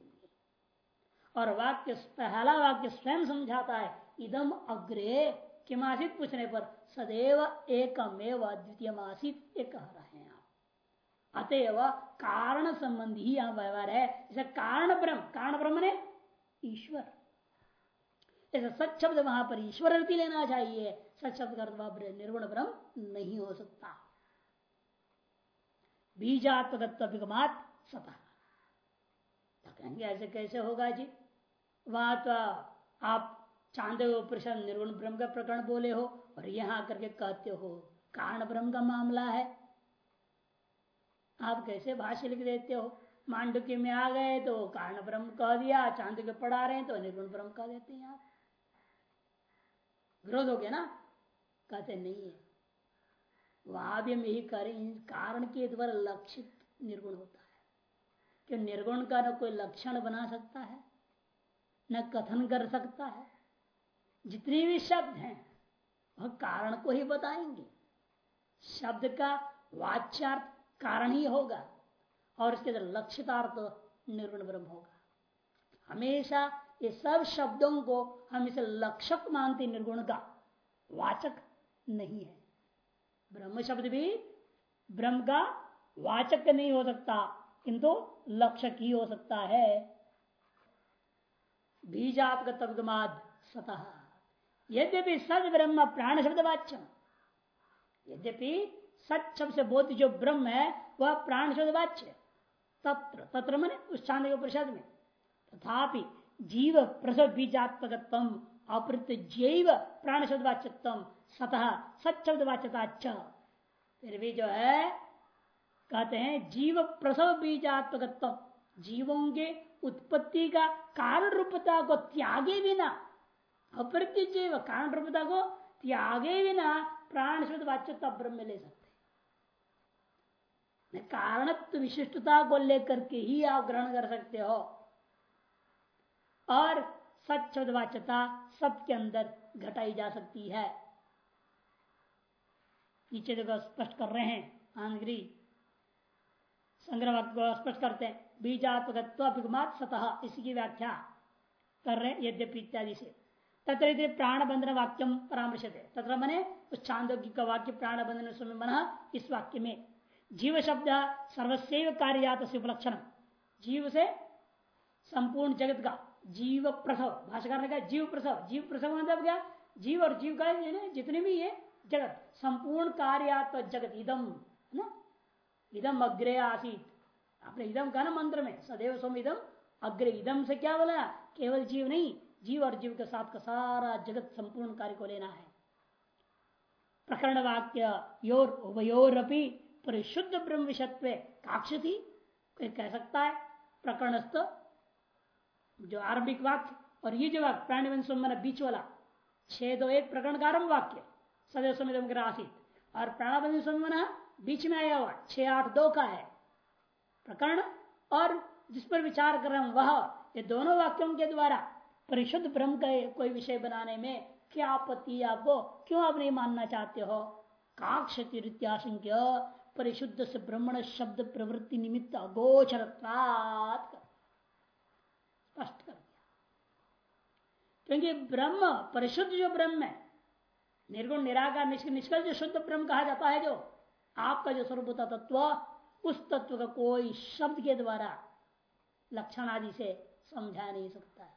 और वाक्य, पहला वाक्य स्वयं समझाता है, इदम अग्रे, किमासित पूछने पर सदैव एकमेव द्वितीय आसित एक कह रहे हैं आप। अतएव कारण संबंधी ही यहाँ व्यवहार है। जैसे कारण ब्रह्म कारण ब्रह्म ने ईश्वर। ऐसा सच शब्द वहाँ पर ईश्वर लेना चाहिए। सच शब्द का निर्गुण ब्रह्म नहीं हो सकता। बीजात्मक सतह तो कहेंगे, ऐसे कैसे होगा जी? वहाँ तो आप चांदे प्रश्न निर्गुण ब्रह्म का प्रकरण बोले हो। और यहाँ करके कहते हो, कारण ब्रह्म का मामला है। आप कैसे भाष्य लिख देते हो? मांडुकी में आ गए तो कारण ब्रह्म कह दिया, चाँद के पढ़ा रहे हैं तो निर्गुण ब्रह्म कह देते हैं आप। विरोध हो गया ना? कहते नहीं है। वहाँ भी हम यही करें कारण के द्वारा लक्षित निर्गुण होता है। कि निर्गुण का न कोई लक्षण बना सकता है, न कथन कर सकता है। जितने भी शब्द हैं वह कारण को ही बताएँगे। शब्द का वाच्यार्थ कारण ही होगा और इसके अंदर लक्षितार्थ निर्गुण ब्रह्म होगा। हमेशा ये सब शब्दों को हम इसे लक्षक मानते निर्गुण का। वाचक नहीं है। ब्रह्म शब्द भी ब्रह्म का वाचक नहीं हो सकता, किंतु लक्षक ही हो सकता है। बीजात्मक सतः। यद्यपि सद ब्रह्म प्राण शब्द वाच्य यद्यपि सच शब्द से बोध जो ब्रह्म है, वह प्राण शब्द वाच्य तत्र तत्र मैंने उस चाँद के परिषद में। तथापि जीव प्रसव बीजात्मक अपृत जैव प्राण शब्द वाच्यत्म सतः सच शब्द वाच्यता फिर भी जो है, कहते हैं जीव प्रसव बीजात्मक जीवों के उत्पत्ति का कारण रूपता को त्यागे बिना अप्रतिजीव कारण रूपता को त्यागे बिना प्राण शुद्ध वाच्यता ब्रह्म ले सकते। कारणत्व विशिष्टता को लेकर के ही आप ग्रहण कर सकते हो। और सच वाच्यता सबके अंदर घटाई जा सकती है। नीचे देखो, स्पष्ट कर रहे हैं आंग्री संग्रह को स्पष्ट करते हैं। बीजात्मक सतह इसी की व्याख्या कर रहे हैं, यद्यपि इत्यादि से। तत्र प्राण बंधन वाक्यम परामर्श तथा मने उस चांदोग्य का वाक्य प्राण बंधन समय मन इस वाक्य में जीव शब्द सर्वस्व कार्यात से उपलक्षण। जीव से संपूर्ण जगत का जीव प्रसव भाषाकार ने कहा जीव प्रसव जीव प्रसव मतलब क्या? जीव और जीव का जितने भी ये जगत संपूर्ण कार्य तो जगत इदम है ना? इदम अग्रे आसित। आपने इदम कहा ना मंत्र में, सदैव सोम इदम अग्रे। इदम से क्या बोला? केवल जीव नहीं जीव और जीव के साथ का सारा जगत संपूर्ण कार्य को लेना है। प्रकरण वाक्य, योर उभयोरपि परिशुद्ध ब्रह्म विषत्व काक्ष थी कोई कह सकता है, प्रकरणस्थ, जो आरंभिक वाक्य, और ये जो वाक्य प्राणी सुमन बीच वाला छह दो एक प्रकरण का आरंभ वाक्य, सदैव समित आसित और प्राणाबंध सुमन बीच में आया हुआ छह आठ दो का है। प्रकरण, और जिस पर विचार कर रहे हैं वह, ये दोनों वाक्यों के द्वारा परिशुद्ध ब्रह्म का कोई विषय बनाने में क्या आपत्ति आपको? क्यों आप नहीं मानना चाहते हो? काक्षति रित्याशंक्य परिशुद्ध से ब्रह्मण शब्द प्रवृत्ति निमित्त अगोचर स्पष्ट कर दिया। क्योंकि ब्रह्म, परिशुद्ध जो ब्रह्म है, निर्गुण, निराकार निष्कल जो शुद्ध ब्रह्म कहा जाता है जो, आपका जो स्वरूप तत्व, उस तत्व का कोई शब्द के द्वारा लक्षण आदि से समझा नहीं सकता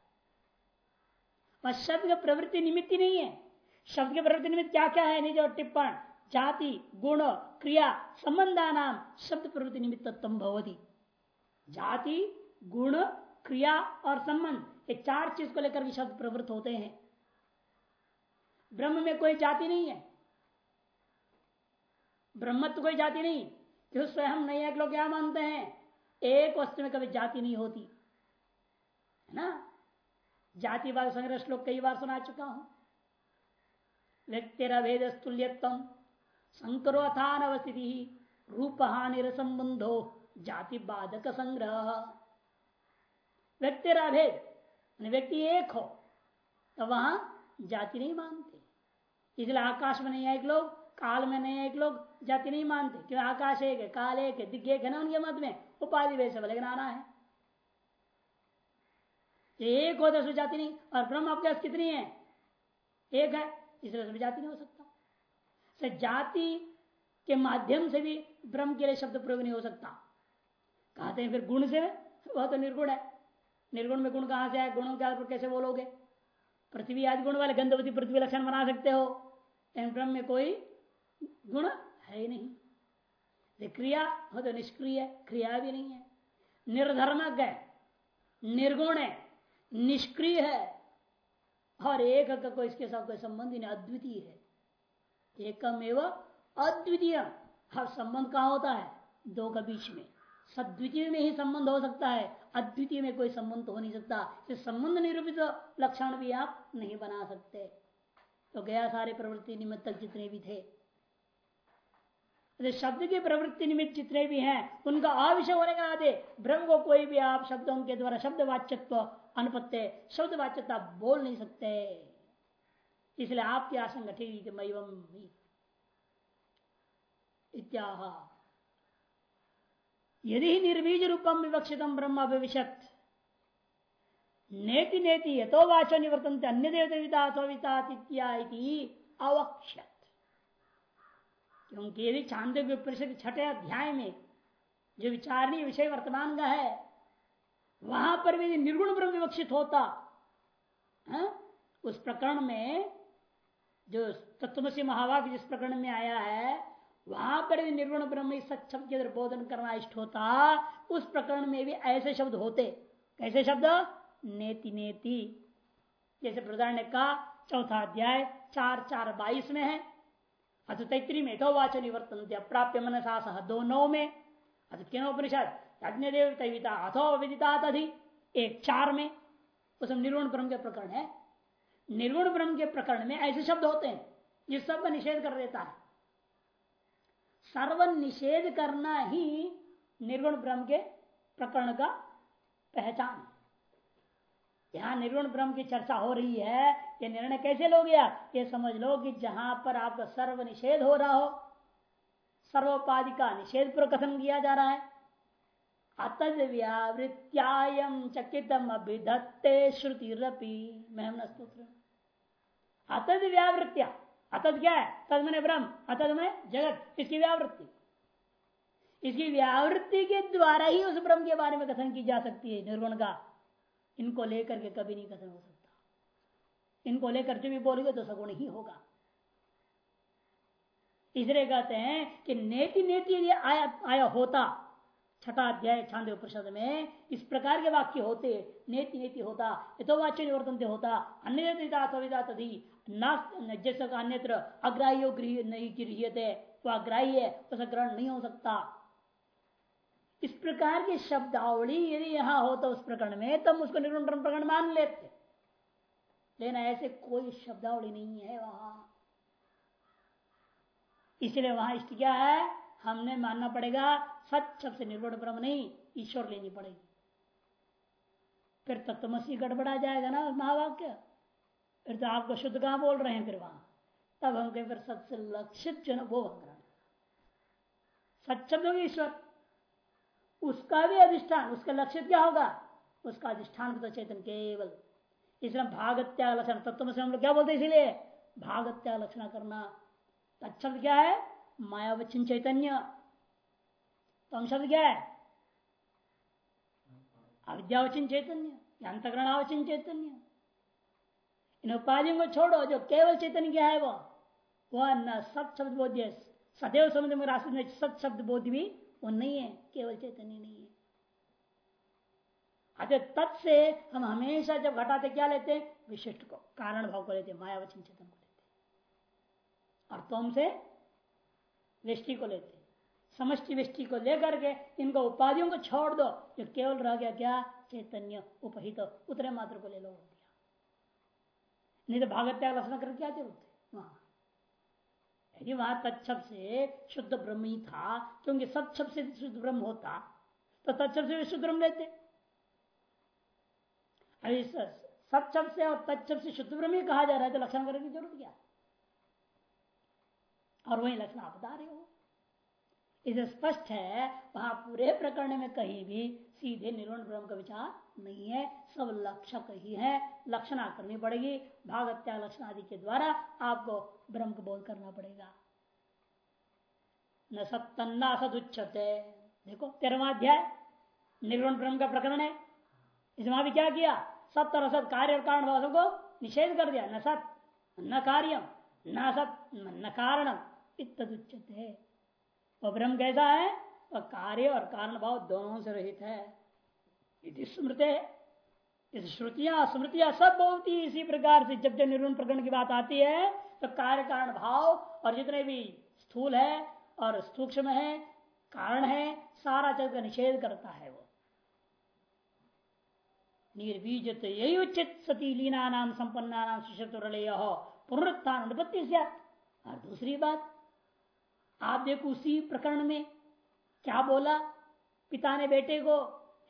वह शब्द का प्रवृत्ति निमित्त नहीं है। शब्द के प्रवृत्ति निमित्त क्या क्या है? निज और टिप्पण, जाति, गुण, क्रिया संबंधा नाम शब्द प्रवृत्ति निमित्त भवती। जाति, गुण, क्रिया और संबंध, ये चार चीज़ को लेकर भी शब्द प्रवृत्त होते हैं। ब्रह्म में कोई जाति नहीं है। ब्रह्मत्व कोई जाति नहीं। क्यों? स्वयं नहीं एक लोग क्या मानते हैं? एक वस्तु में कभी जाति नहीं होती। है ना? जातिवाद संग्रह श्लोक कई बार सुना चुका हूँ। व्यक्ति भेद तुल्यतम संकरो अथान अवस्थिति रूप हानि संबंधो जाति बाधक संग्रह व्यक्ति भेद व्यक्ति एक हो तो वहाँ जाति नहीं मानते। इसलिए आकाश में नहीं एक लोग, काल में नहीं एक लोग, जाति नहीं मानते। क्यों? आकाश एक है, काल एक है दिग्गे एक है ना उनके मत में? उपाधि वैसे लेकिन आना है। एक हो तो जाति नहीं। और ब्रह्म आपके पास कितनी है? एक है, इसलिए उसमें जाति नहीं हो सकता। जाति के माध्यम से भी ब्रह्म के लिए शब्द प्रयोग नहीं हो सकता। कहते हैं फिर गुण से वह तो निर्गुण है। निर्गुण में गुण कहाँ से आए? गुणों के आधार पर कैसे बोलोगे? पृथ्वी आदि गुण वाले गंधवती पृथ्वी लक्षण बना सकते हो। लेकिन ब्रह्म में कोई गुण है ही नहीं। क्रिया हो तो निष्क्रिय क्रिया भी नहीं है। निर्धर्मक है, निर्गुण है। निष्क्रिय है। और एक का कोई इसके साथ कोई संबंध ही नहीं, अद्वितीय है। एकम एवं अद्वितीय। हर संबंध कहा होता है? दो का बीच में। सद्वितीय में ही संबंध हो सकता है। अद्वितीय में कोई संबंध तो हो नहीं सकता। संबंध निरूपित लक्षण भी आप नहीं बना सकते। तो गया सारे प्रवृत्ति निमित्त तक जितने भी थे। शब्द की प्रवृत्ति निमित्त जितने भी हैं, उनका आविषय होने का आदे ब्रह्म को कोई भी आप शब्दों के द्वारा, शब्द वाच्यत्व अनुपत्य शब्द वाच्यता बोल नहीं सकते। इसलिए आपकी आशंका ठीक है इत्याह। यदि निर्बीज रूपम विवक्षित ब्रह्म भविष्यत नेति नेति यथो वाचो निवर्तन अन्य देवता अवक्षत। क्योंकि यदि परिषद छठे अध्याय में जो विचारणीय विषय वर्तमान का है वहाँ पर भी निर्गुण ब्रह्म विवक्षित होता है? हाँ, उस प्रकरण में जो तत्वसी महावाक जिस प्रकरण में आया है वहाँ पर भी निर्गुण ब्रह्म शब्द के बोधन करना इष्ट होता उस प्रकरण में भी ऐसे शब्द होते। कैसे शब्द? नेति नेति। जैसे प्रधान ने कहा चौथा अध्याय चार चार बाईस में है। अथ तैत्री में वाच निवर्तन अप्राप्य मनसा सह दो नौ में। अथ किनोपनिषद यज्ञ देव तैविता अथो विदिता तथि एक चार में, उस निर्गुण ब्रह्म के प्रकरण है। निर्गुण ब्रह्म के प्रकरण में ऐसे शब्द होते हैं जिस सब का निषेध कर देता है। सर्व निषेध करना ही निर्गुण ब्रह्म के प्रकरण का पहचान यहाँ निर्गुण ब्रह्म की चर्चा हो रही है, ये निर्णय कैसे लो गया ये समझ लो कि जहाँ पर आपका सर्व निषेध हो रहा हो सर्वोपाधि का निषेध पर कथन किया जा रहा है। अतद व्यावृत्यायम चकितम अभिधत्ते श्रुति रपी स्त्रोत्र अतद व्यावृत्या अतद क्या है? तद मैंने ब्रह्म। अतद मैंने जगत। इसकी व्यावृत्ति। इसकी व्यावृत्ति के द्वारा ही उस ब्रह्म के बारे में कथन की जा सकती है, निर्गुण का। इनको लेकर के कभी नहीं कथन हो सकता। इनको लेकर जो भी बोलेंगे तो सगुण ही होगा। इसलिए कहते हैं कि नेति नेति यदि आया आया होता छठा अध्याय छांद उपनिषद में इस प्रकार के वाक्य होते, नेति नेति होता यथोवाच्य निवर्तन होता अन्य तदी जैसे अन्यत्र अग्राह्यो गृह नहीं गृहते वो अग्राह्य उसका ग्रहण नहीं हो सकता। इस प्रकार की शब्दावली यदि यहाँ हो तो उस प्रकरण में तब उसको निरंतर प्रकरण मान लेते लेकिन ऐसे कोई शब्दावली नहीं है वहाँ। इसलिए वहाँ इष्ट क्या है? हमने मानना पड़ेगा, सच शब्द से निर्गुण ब्रह्म नहीं, ईश्वर लेनी पड़ेगी। फिर तत्वमसी गड़बड़ा जाएगा ना महावाक्य। फिर तो आपको शुद्ध कहाँ बोल रहे हैं फिर वहाँ? तब हम कहें, फिर सत्य लक्षित जो वो भंगरण सच होगी ईश्वर? उसका भी अधिष्ठान, उसका लक्षित क्या होगा? उसका अधिष्ठान तो चेतन केवल। इसलिए भागत्याग लक्षण, तत्व से हम लोग क्या बोलते हैं इसीलिए? भागत्याग लक्षण करना। तत्शब्द क्या है? मायावचिन चैतन्य। तो शब्द क्या है? अविद्यावचिन चैतन्य अंतकरणावचिन चैतन्य। इन उपाधियों को छोड़ो, जो केवल चैतन्य क्या है वो? वह न सत शब्द बोध्य सदैव समुद्र में रास्ते में सत शब्द बोध भी वो नहीं है, केवल चैतन्य नहीं है। अच्छा तत् से हम हमेशा जब घटाते क्या लेते हैं? विशिष्ट को, कारण भाव को लेते मायावचन चेतन को लेते और तुम से वृष्टि को लेते समष्टि वृष्टि को लेकर के इनको उपाधियों को छोड़ दो। जो केवल रह गया क्या? चैतन्य उपहित। उतरे मात्र को ले लो। नहीं तो भागत त्याग लक्षण कर क्या ज़रूरत है? वहाँ। यदि वहाँ तत्व से शुद्ध ब्रह्म ही था, क्योंकि सत्शब से शुद्ध ब्रह्म होता तो तत्व से शुद्ध ब्रह्म लेते। अभी सत्शब से और तत्शब से शुद्ध ब्रह्म ही कहा जा रहा है तो लक्षण करने की ज़रूरत क्या? और वही लक्षण आप बता रहे हो इसे स्पष्ट है, वहाँ पूरे प्रकरण में कहीं भी सीधे निर्वण ब्रह्म का विचार नहीं है, सब लक्षक ही है, लक्षणा करनी पड़ेगी, भागत्या लक्षण आदि के द्वारा आपको ब्रह्म को बोध करना पड़ेगा। न सत्तन्ना सदुच्छते देखो, तेरहवा अध्याय, निर्गुण ब्रह्म का प्रकरण है। इसमें भी क्या किया? सत्य और असत कार्य और कारण को निषेध कर दिया। न सत, न कार्यम, न सत, न कारण इतुच्यते वह ब्रह्म कैसा है? वह कार्य और कारण भाव दोनों से रहित है। स्मृत इस श्रुतियाँ, स्मृतियाँ सब बोलती इसी प्रकार से जब जब निर्गुण प्रकरण की बात आती है तो कार्य कारण भाव और जितने भी स्थूल है और सूक्ष्म है, कारण है, सारा जग का निषेध करता है वो। निर्बीज यही उचित सती लीना नाम संपन्ना नाम सुशत्रलय, पुनरुत्थान अनुपत्ति और दूसरी बात आप देखो उसी प्रकरण में क्या बोला? पिता ने बेटे को,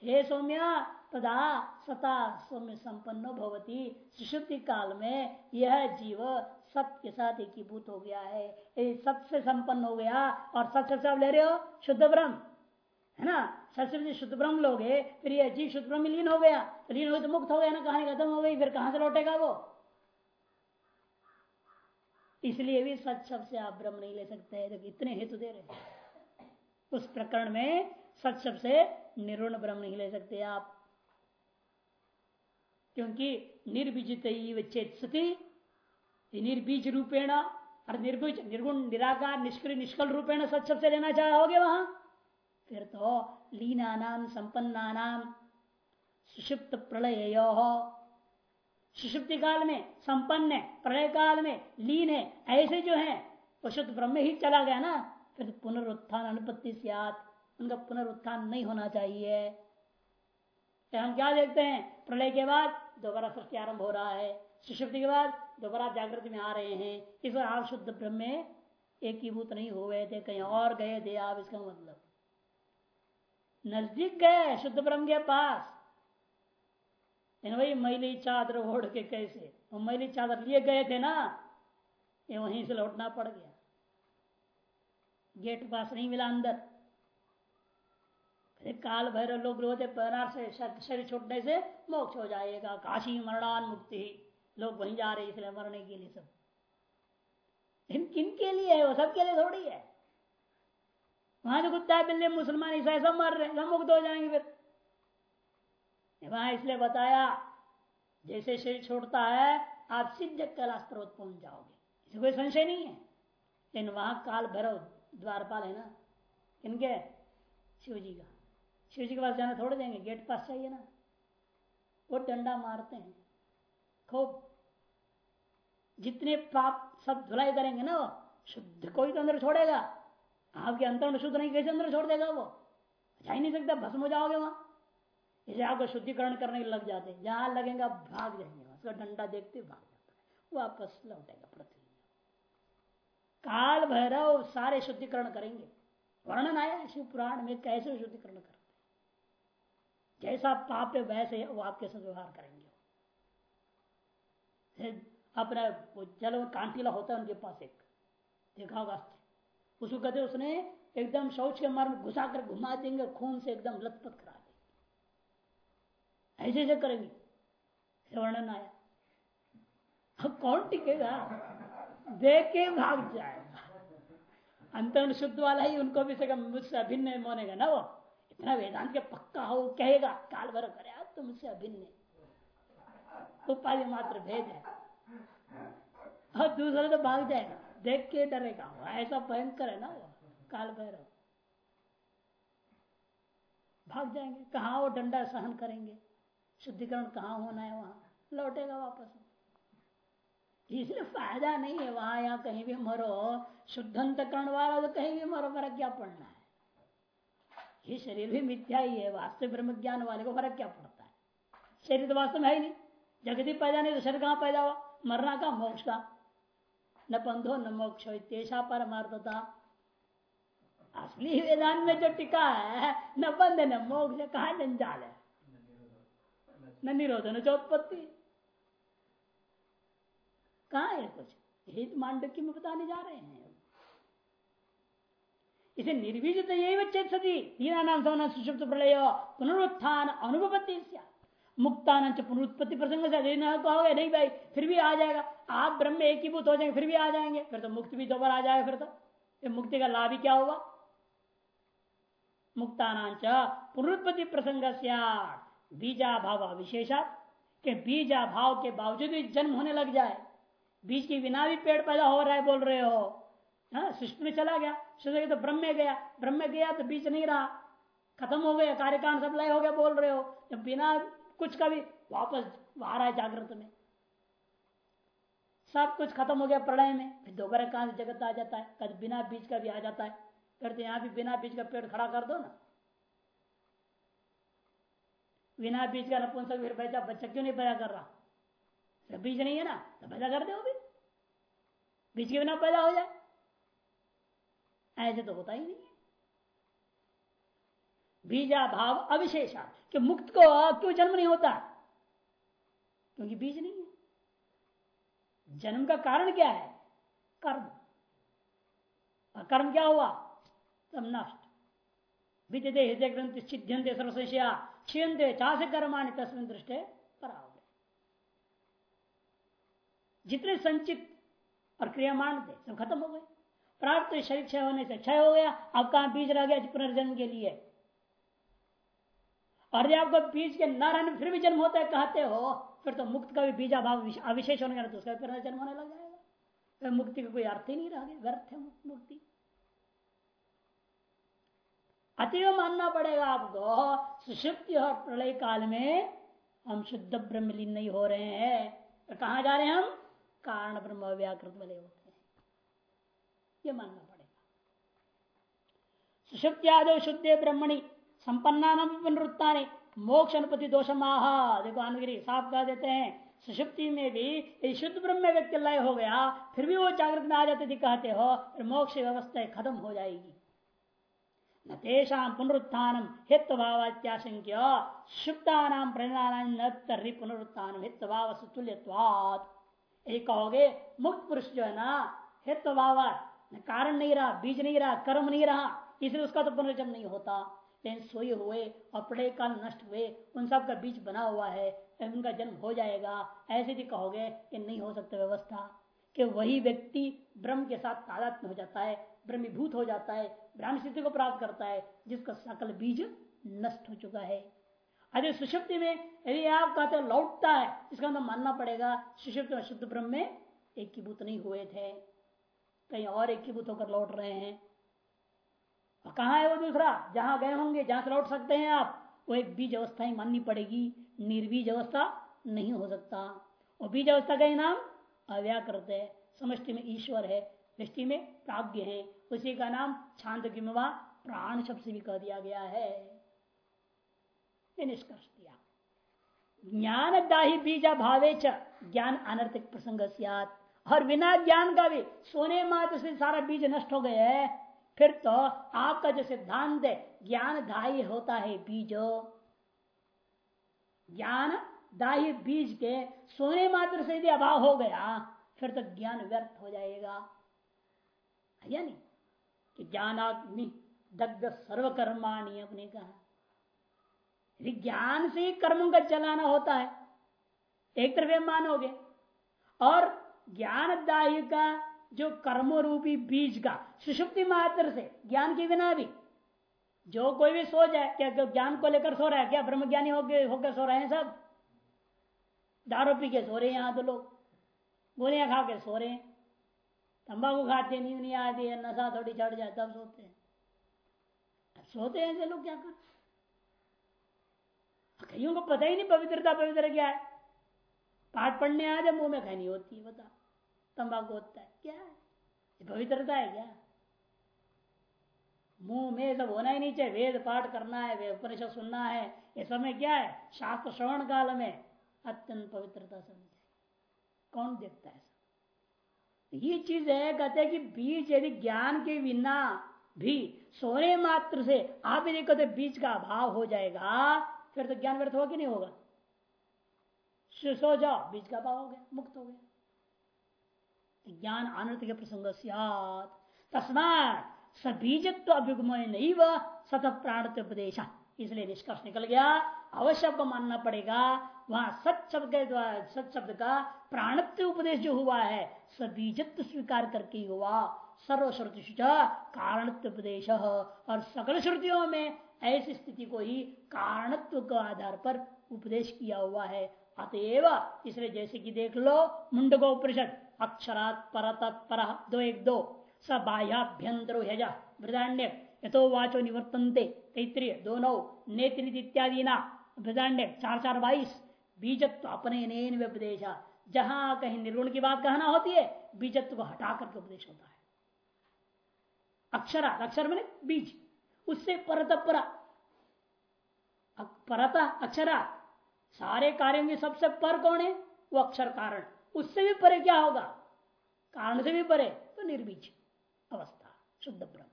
हे सौम्या, तदा सता सौम्य संपन्न भवती। सुषुप्ति काल में यह जीव सत्य साथ एकीभूत हो गया है। सत्य संपन्न हो गया और सत्य से आप ले रहे हो? शुद्ध ब्रह्म, है ना? सत्य से शुद्ध ब्रह्म लोगे फिर यह जीव शुद्ध ब्रह्म लीन हो गया। लीन हो तो मुक्त हो गया ना? कहानी खत्म हो गई, फिर कहाँ से लौटेगा वो? इसलिए भी सच शब्द से आप ब्रह्म नहीं ले सकते तो इतने हेतु दे रहे उस प्रकरण में सच शब्द से निर्वण ब्रह्म नहीं ले सकते आप। क्योंकि निर्बीजित चेत सती निर्बीज रूपेण और निर्बीज निर्गुण, निराकार, निष्क्रिय, निष्कल रूपेण सच शब्द से लेना चाहोगे वहाँ। फिर तो लीना नाम संपन्ना नाम सुषिप्त प्रलय सुषुप्ति काल में, संपन्न है प्रलय काल में, लीन है, ऐसे जो है, वो शुद्ध ब्रह्म ही चला गया ना, फिर पुनरुत्थान अनुपत्ति से उनका पुनरुत्थान नहीं होना चाहिए। तो हम क्या देखते हैं? प्रलय के बाद दोबारा सृष्टि आरंभ हो रहा है। सुषुप्ति के बाद दोबारा जागृति में आ रहे हैं। इस बार आप शुद्ध ब्रह्म में एक ही भूत नहीं हुए थे, कहीं और गए थे आप, इसका मतलब। नज़दीक गए, शुद्ध ब्रह्म के पास। वही मैली चादर ओढ़ के कैसे? वो मैली चादर लिए गए थे ना, ये वहीं से लौटना पड़ गया। गेट पास नहीं मिला अंदर। काल भैरव लोग रोते पैरार से शरीर छोड़ने से मोक्ष हो जाएगा। काशी मरणान मुक्ति। लोग वहीं जा रहे इसलिए मरने के लिए सब। किन के लिए है? वो सबके लिए थोड़ी है। वहाँ जो कुत्ता बिल्ली मुसलमान ईसाई सब मर रहे सब मुक्त हो जाएँगे फिर। वहाँ इसलिए बताया, जैसे शरीर छोड़ता है, आप सिद्ध कैलाश पर्वत पहुँच जाओगे। इसे कोई संशय नहीं है। लेकिन वहाँ काल भैरव द्वारपाल है ना, इनके शिव जी का। शिव जी के पास जाना थोड़े देंगे, गेट पास चाहिए ना। वो डंडा मारते हैं। खूब। जितने पाप सब धुलाई करेंगे ना वो, शुद्ध कोई तो अंदर छोड़ेगा। आपके अंतर में शुद्ध नहीं, कैसे अंदर छोड़ देगा वो? जा ही नहीं सकता, भस्म हो जाओगे वहाँ। इसे आपको शुद्धिकरण करने लग जाते जहाँ लगेगा भाग जाएँगे उसका डंडा देखते भाग जाता है, वापस लौटेगा पृथ्वी। काल भैरव सारे शुद्धिकरण करेंगे। वर्णन आया शिव पुराण में कैसे शुद्धिकरण करते जैसा पाप है, वैसे वो आपके साथ व्यवहार करेंगे। अपना जल कांटीला होता है उनके पास एक, देखा होगा उसको कहते उसने एकदम शौच के मार में घुसा कर घुमा देंगे, खून से एकदम लथपथ करा ऐसे ऐसे करेंगे। वर्णन आया अब कौन टिकेगा? देख के भाग जाएगा। अंतर शुद्ध वाला ही उनको भी सके मुझसे अभिन्न मोनेगा ना वो। इतना वेदांत के पक्का हो, कहेगा, काल भर करे आप तो मुझसे अभिन्न उपाधि मात्र भेद है। और दूसरा तो भाग जाएगा। देख के डरेगा ऐसा भयंकर है ना वो, काल भैरव। भाग जाएँगे। कहा वो डंडा सहन करेंगे? शुद्धिकरण कहाँ होना है वहाँ? लौटेगा वापस। इसलिए फ़ायदा नहीं है, वहाँ या कहीं भी मरो, शुद्धंतकरण वाला तो कहीं भी मरो, फ़र्क क्या पड़ना है? ये शरीर भी मिथ्या ही है, वास्तविक ब्रह्म ज्ञान वाले को फ़र्क क्या पड़ता है? शरीर तो वास्तव में है ही नहीं। जगती पैदा नहीं तो शरीर कहाँ पैदा हुआ? मरना का मोक्ष का। न बंधो, न मोक्ष तेषा परमार्थता। असली वेदांत में जो टिका है, न बंध, न मोक्ष कहा जंजाल है? न निरोध न चौत्पत्ति कहा है कुछ? यही तो मांडक्य में बताने जा रहे हैं। इसे निर्विजित चेत सती हीरा नाम सवना सुषुप्त प्रलय पुनरुत्थान अनुपत्ति मुक्तान पुनरुत्पत्ति प्रसंग से कहोगे नहीं भाई, फिर भी आ जाएगा। आप ब्रह्म एक ही भूत हो जाएँगे, फिर भी आ जाएँगे। फिर तो मुक्ति भी दोबारा आ जाएगा, फिर तो। मुक्ति का लाभ ही क्या हुआ मुक्तानाच पुनरुत्पत्ति प्रसंग बीजा भाव विशेषा के बीजा भाव के बावजूद भी जन्म होने लग जाए। बीज के बिना भी पेड़ पैदा हो रहा है बोल रहे हो। हाँ सृष्टि में चला गया। सृष्टि तो ब्रह्म में गया। ब्रह्म में गया तो बीज नहीं रहा। खत्म हो गया कार्यकांड सब लय हो गया बोल रहे हो। जब बिना कुछ का भी वापस आ रहा है जागृत में। सब कुछ खत्म हो गया प्रलय में। फिर दोबारा कहाँ से जगत आ जाता है? कभी बिना बीज का भी आ जाता है। फिर तो यहाँ भी बिना बीज का पेड़ खड़ा कर दो ना। बिना बीज का नपुंसक फिर बच्चा बच्चा क्यों नहीं पैदा कर रहा? जब बीज नहीं है ना? तो पैदा कर दो भी। बीज के बिना पैदा हो जाए। ऐसे तो होता ही नहीं बीजा भाव अविशेषा, कि मुक्त को क्यों जन्म नहीं होता? क्योंकि बीज नहीं है। जन्म का कारण क्या है? कर्म। और कर्म क्या हुआ? तब नष्ट। विद्यते हृदय ग्रंथ छिद्यंते सर्वशया क्षीयते चाह से तस्वीन दृष्टि परा जितने संचित और क्रियामान थे, सब खत्म हो गए। प्राप्त शरीर क्षय होने से क्षय हो गया, अब कहा बीज रह गया पुनर्जन्म के लिए? और जब आपको बीज के न रहने फिर भी जन्म होता है, कहते हो, फिर तो मुक्त का भी बीजा भाव अविशेष होने का तो उसका फिर जन्म होने लग जाएगा। फिर मुक्ति का कोई अर्थ ही नहीं रह गया, व्यर्थ है मुक्ति। अतिव मानना पड़ेगा आपको सुषुप्ति और प्रलय काल में हम शुद्ध ब्रह्मलीन नहीं हो रहे हैं। तो कहा जा रहे हैं हम? कारण ब्रह्म व्याकृत वाले होते हैं। ये मानना पड़ेगा सुषुप्त्यादो शुद्धे ब्रह्मणी संपन्ना पुनरुत्ता मोक्ष अनुपति दोष माह देखो आनगिरी साफ़ कह देते हैं। सुषुप्ति में भी शुद्ध ब्रह्म व्यक्ति लय हो गया, फिर भी वो जागृत में आ जाते थे कहते हो, फिर मोक्ष व्यवस्था खत्म हो जाएगी। न तेषा पुनरुत्थान हित भावात्याशंक्य शुक्ता नाम प्रणिधान न तर्री पुनरुत्थान हित भाव तुल्यवाद ये कहोगे मुक्त पुरुष जो है ना हित भाव कारण नहीं रहा बीज नहीं रहा कर्म नहीं रहा इसलिए उसका तो पुनर्जन्म नहीं होता। लेकिन सोए हुए अपने काल नष्ट हुए, उन सब का बीज बना हुआ है उनका जन्म हो जाएगा। ऐसे भी कहोगे कि नहीं हो सकता व्यवस्था। कि वही व्यक्ति ब्रह्म के साथ तादात हो जाता है ब्रह्मीभूत हो जाता है ब्रह्म स्थिति को प्राप्त करता है, जिसका सकल बीज नष्ट हो चुका है। अरे सुषुप्ति में यदि आप कहते लौटता है, इसका मतलब मानना पड़ेगा सुषुप्ति में शुद्ध ब्रह्म में एक की भूत नहीं हुए थे। कहीं और एक भूत होकर लौट रहे हैं। कहा है वो दूसरा? जहाँ गए होंगे, जहाँ से लौट सकते हैं आप, वो एक बीज अवस्था ही माननी पड़ेगी। निर्बीज अवस्था नहीं हो सकता। और बीज अवस्था का ही नाम अव्याकृत है। समष्टि में ईश्वर है। दृष्टि में प्राग्ञ है। उसी का नाम छांद प्राण शब्द से भी कह दिया गया है। निष्कर्ष दिया। ज्ञान दाही बीजा भावे च ज्ञान अनर्थिक प्रसंग और बिना ज्ञान का भी सोने मात्र से सारा बीज नष्ट हो गया है। फिर तो आपका जो सिद्धांत है ज्ञान दाही होता है बीज। ज्ञान दाही बीज के सोने मात्र से यदि अभाव हो गया, फिर तो ज्ञान व्यर्थ हो जाएगा। या नहीं कि ज्ञानाग्नि दग्ध सर्वकर्माणी अपने कहा। यदि ज्ञान से ही कर्मों का चलाना होता है, एक तरफ़ मानोगे, और ज्ञानदायी का जो कर्म रूपी बीज का, सुषुप्ति मात्र से, ज्ञान के बिना भी, जो कोई भी सो जाए, क्या ज्ञान को लेकर सो रहा है, क्या ब्रह्म ज्ञानी होकर सो रहे हैं सब? दारू पी के सो रहे हैं यहाँ तो लोग, गोलियाँ खा के सो रहे हैं। तंबाकू खाते नींद नहीं आती है, नशा थोड़ी चढ़ जाए, तब सोते हैं। सोते हैं ऐसे लोग क्या कर? कईयों को पता ही नहीं, पवित्रता, पवित्र क्या है? पाठ पढ़ने आ जाए मुँह में खानी होती है बता। तंबाकू होता है। क्या है? पवित्रता है क्या? मुँह में सब होना ही नहीं चाहिए। वेद पाठ करना है उपनिषद सुनना है। ये समय क्या है? शास्त्र श्रवण काल में अत्यंत पवित्रता समझे कौन देखता है ये चीज़ है, कहते हैं कि बीज यदि ज्ञान के बिना भी सोने मात्र से आप यदि कहते बीज का अभाव हो जाएगा, फिर तो ज्ञान व्यर्थ होगा कि नहीं होगा? सो जाओ बीज का अभाव हो गया, मुक्त हो गया। ज्ञान आनंद के प्रसंग तस्मात सबीजत्व अभिगम नहीं वह सत प्राण उपदेश। इसलिए निष्कर्ष निकल गया, अवश्य को मानना पड़ेगा वहाँ सच शब्द के द्वारा सच शब्द का प्राणत्व उपदेश जो हुआ है सबीजत्व स्वीकार करके हुआ। सर्वश्रुति कारणत्व उपदेश। और सकल श्रुतियों में ऐसी स्थिति को ही कारणत्व के आधार पर उपदेश किया हुआ है। अतएव इसलिए जैसे कि देख लो, मुंडको परिषद अक्षरात परत पर दो एक दो, स बाह्याभ्यंतरो वृदान्य यथो वाचो निवर्तनते, तैत्रीय दो नौ नेत्र इत्यादि ना चार चार बाईस बीजत्व अपने नैन उपदेश जहाँ कहीं निर्गुण की बात कहना होती है, बीजत्व को हटा करके उपदेश होता है। अक्षरा, अक्षर मैंने बीज। उससे परत, परा परता, अक्षरा, सारे कार्यों में सबसे पर कौन है? वो अक्षर कारण। उससे भी परे क्या होगा? कारण से भी परे तो निर्बीज अवस्था, शुद्ध ब्रह्म।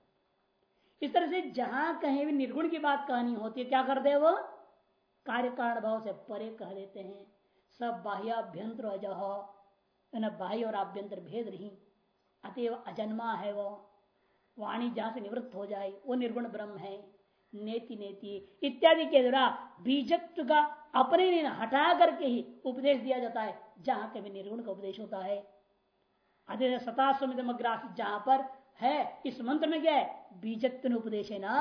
इस तरह से जहाँ कहीं भी निर्गुण की बात कहनी होती है, क्या कर दे वो? कार्य कारण भाव से परे कह देते हैं। सब बाह्याभ्यंतर अजह बाह्य और आभ्यंतर भेद नहीं। अतएव अजन्मा है वो। वाणी जहाँ से निवृत्त हो जाए, वो निर्गुण ब्रह्म है। नेति नेति, इत्यादि के द्वारा बीजत्व का अपने ने हटा करके ही उपदेश दिया जाता है, जहाँ कभी निर्गुण का उपदेश होता है। अरे सतास्वमित जहाँ पर है, इस मंत्र में क्या है? बीजत्व उपदेश है ना?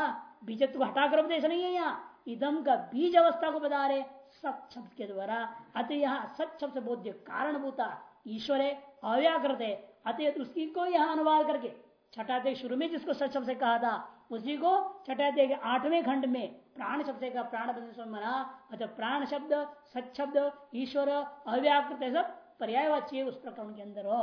बीजत्व हटाकर उपदेश नहीं है यहाँ। इदम का बीज अवस्था को बता रहे सत शब्द के द्वारा, अतः यहाँ सत शब्द बोध्य कारण भूता ईश्वर है अव्याकृत है अतः उसकी को यहाँ अनुवाद करके छठाते शुरू में जिसको सच शब्द से कहा था, उसी को छठाते के आठवें खंड में प्राण शब्द का प्राण मना, अतः प्राण शब्द सच शब्द, ईश्वर, अव्याकृत है सब पर्यायवाची उस प्रकरण के अंदर। हो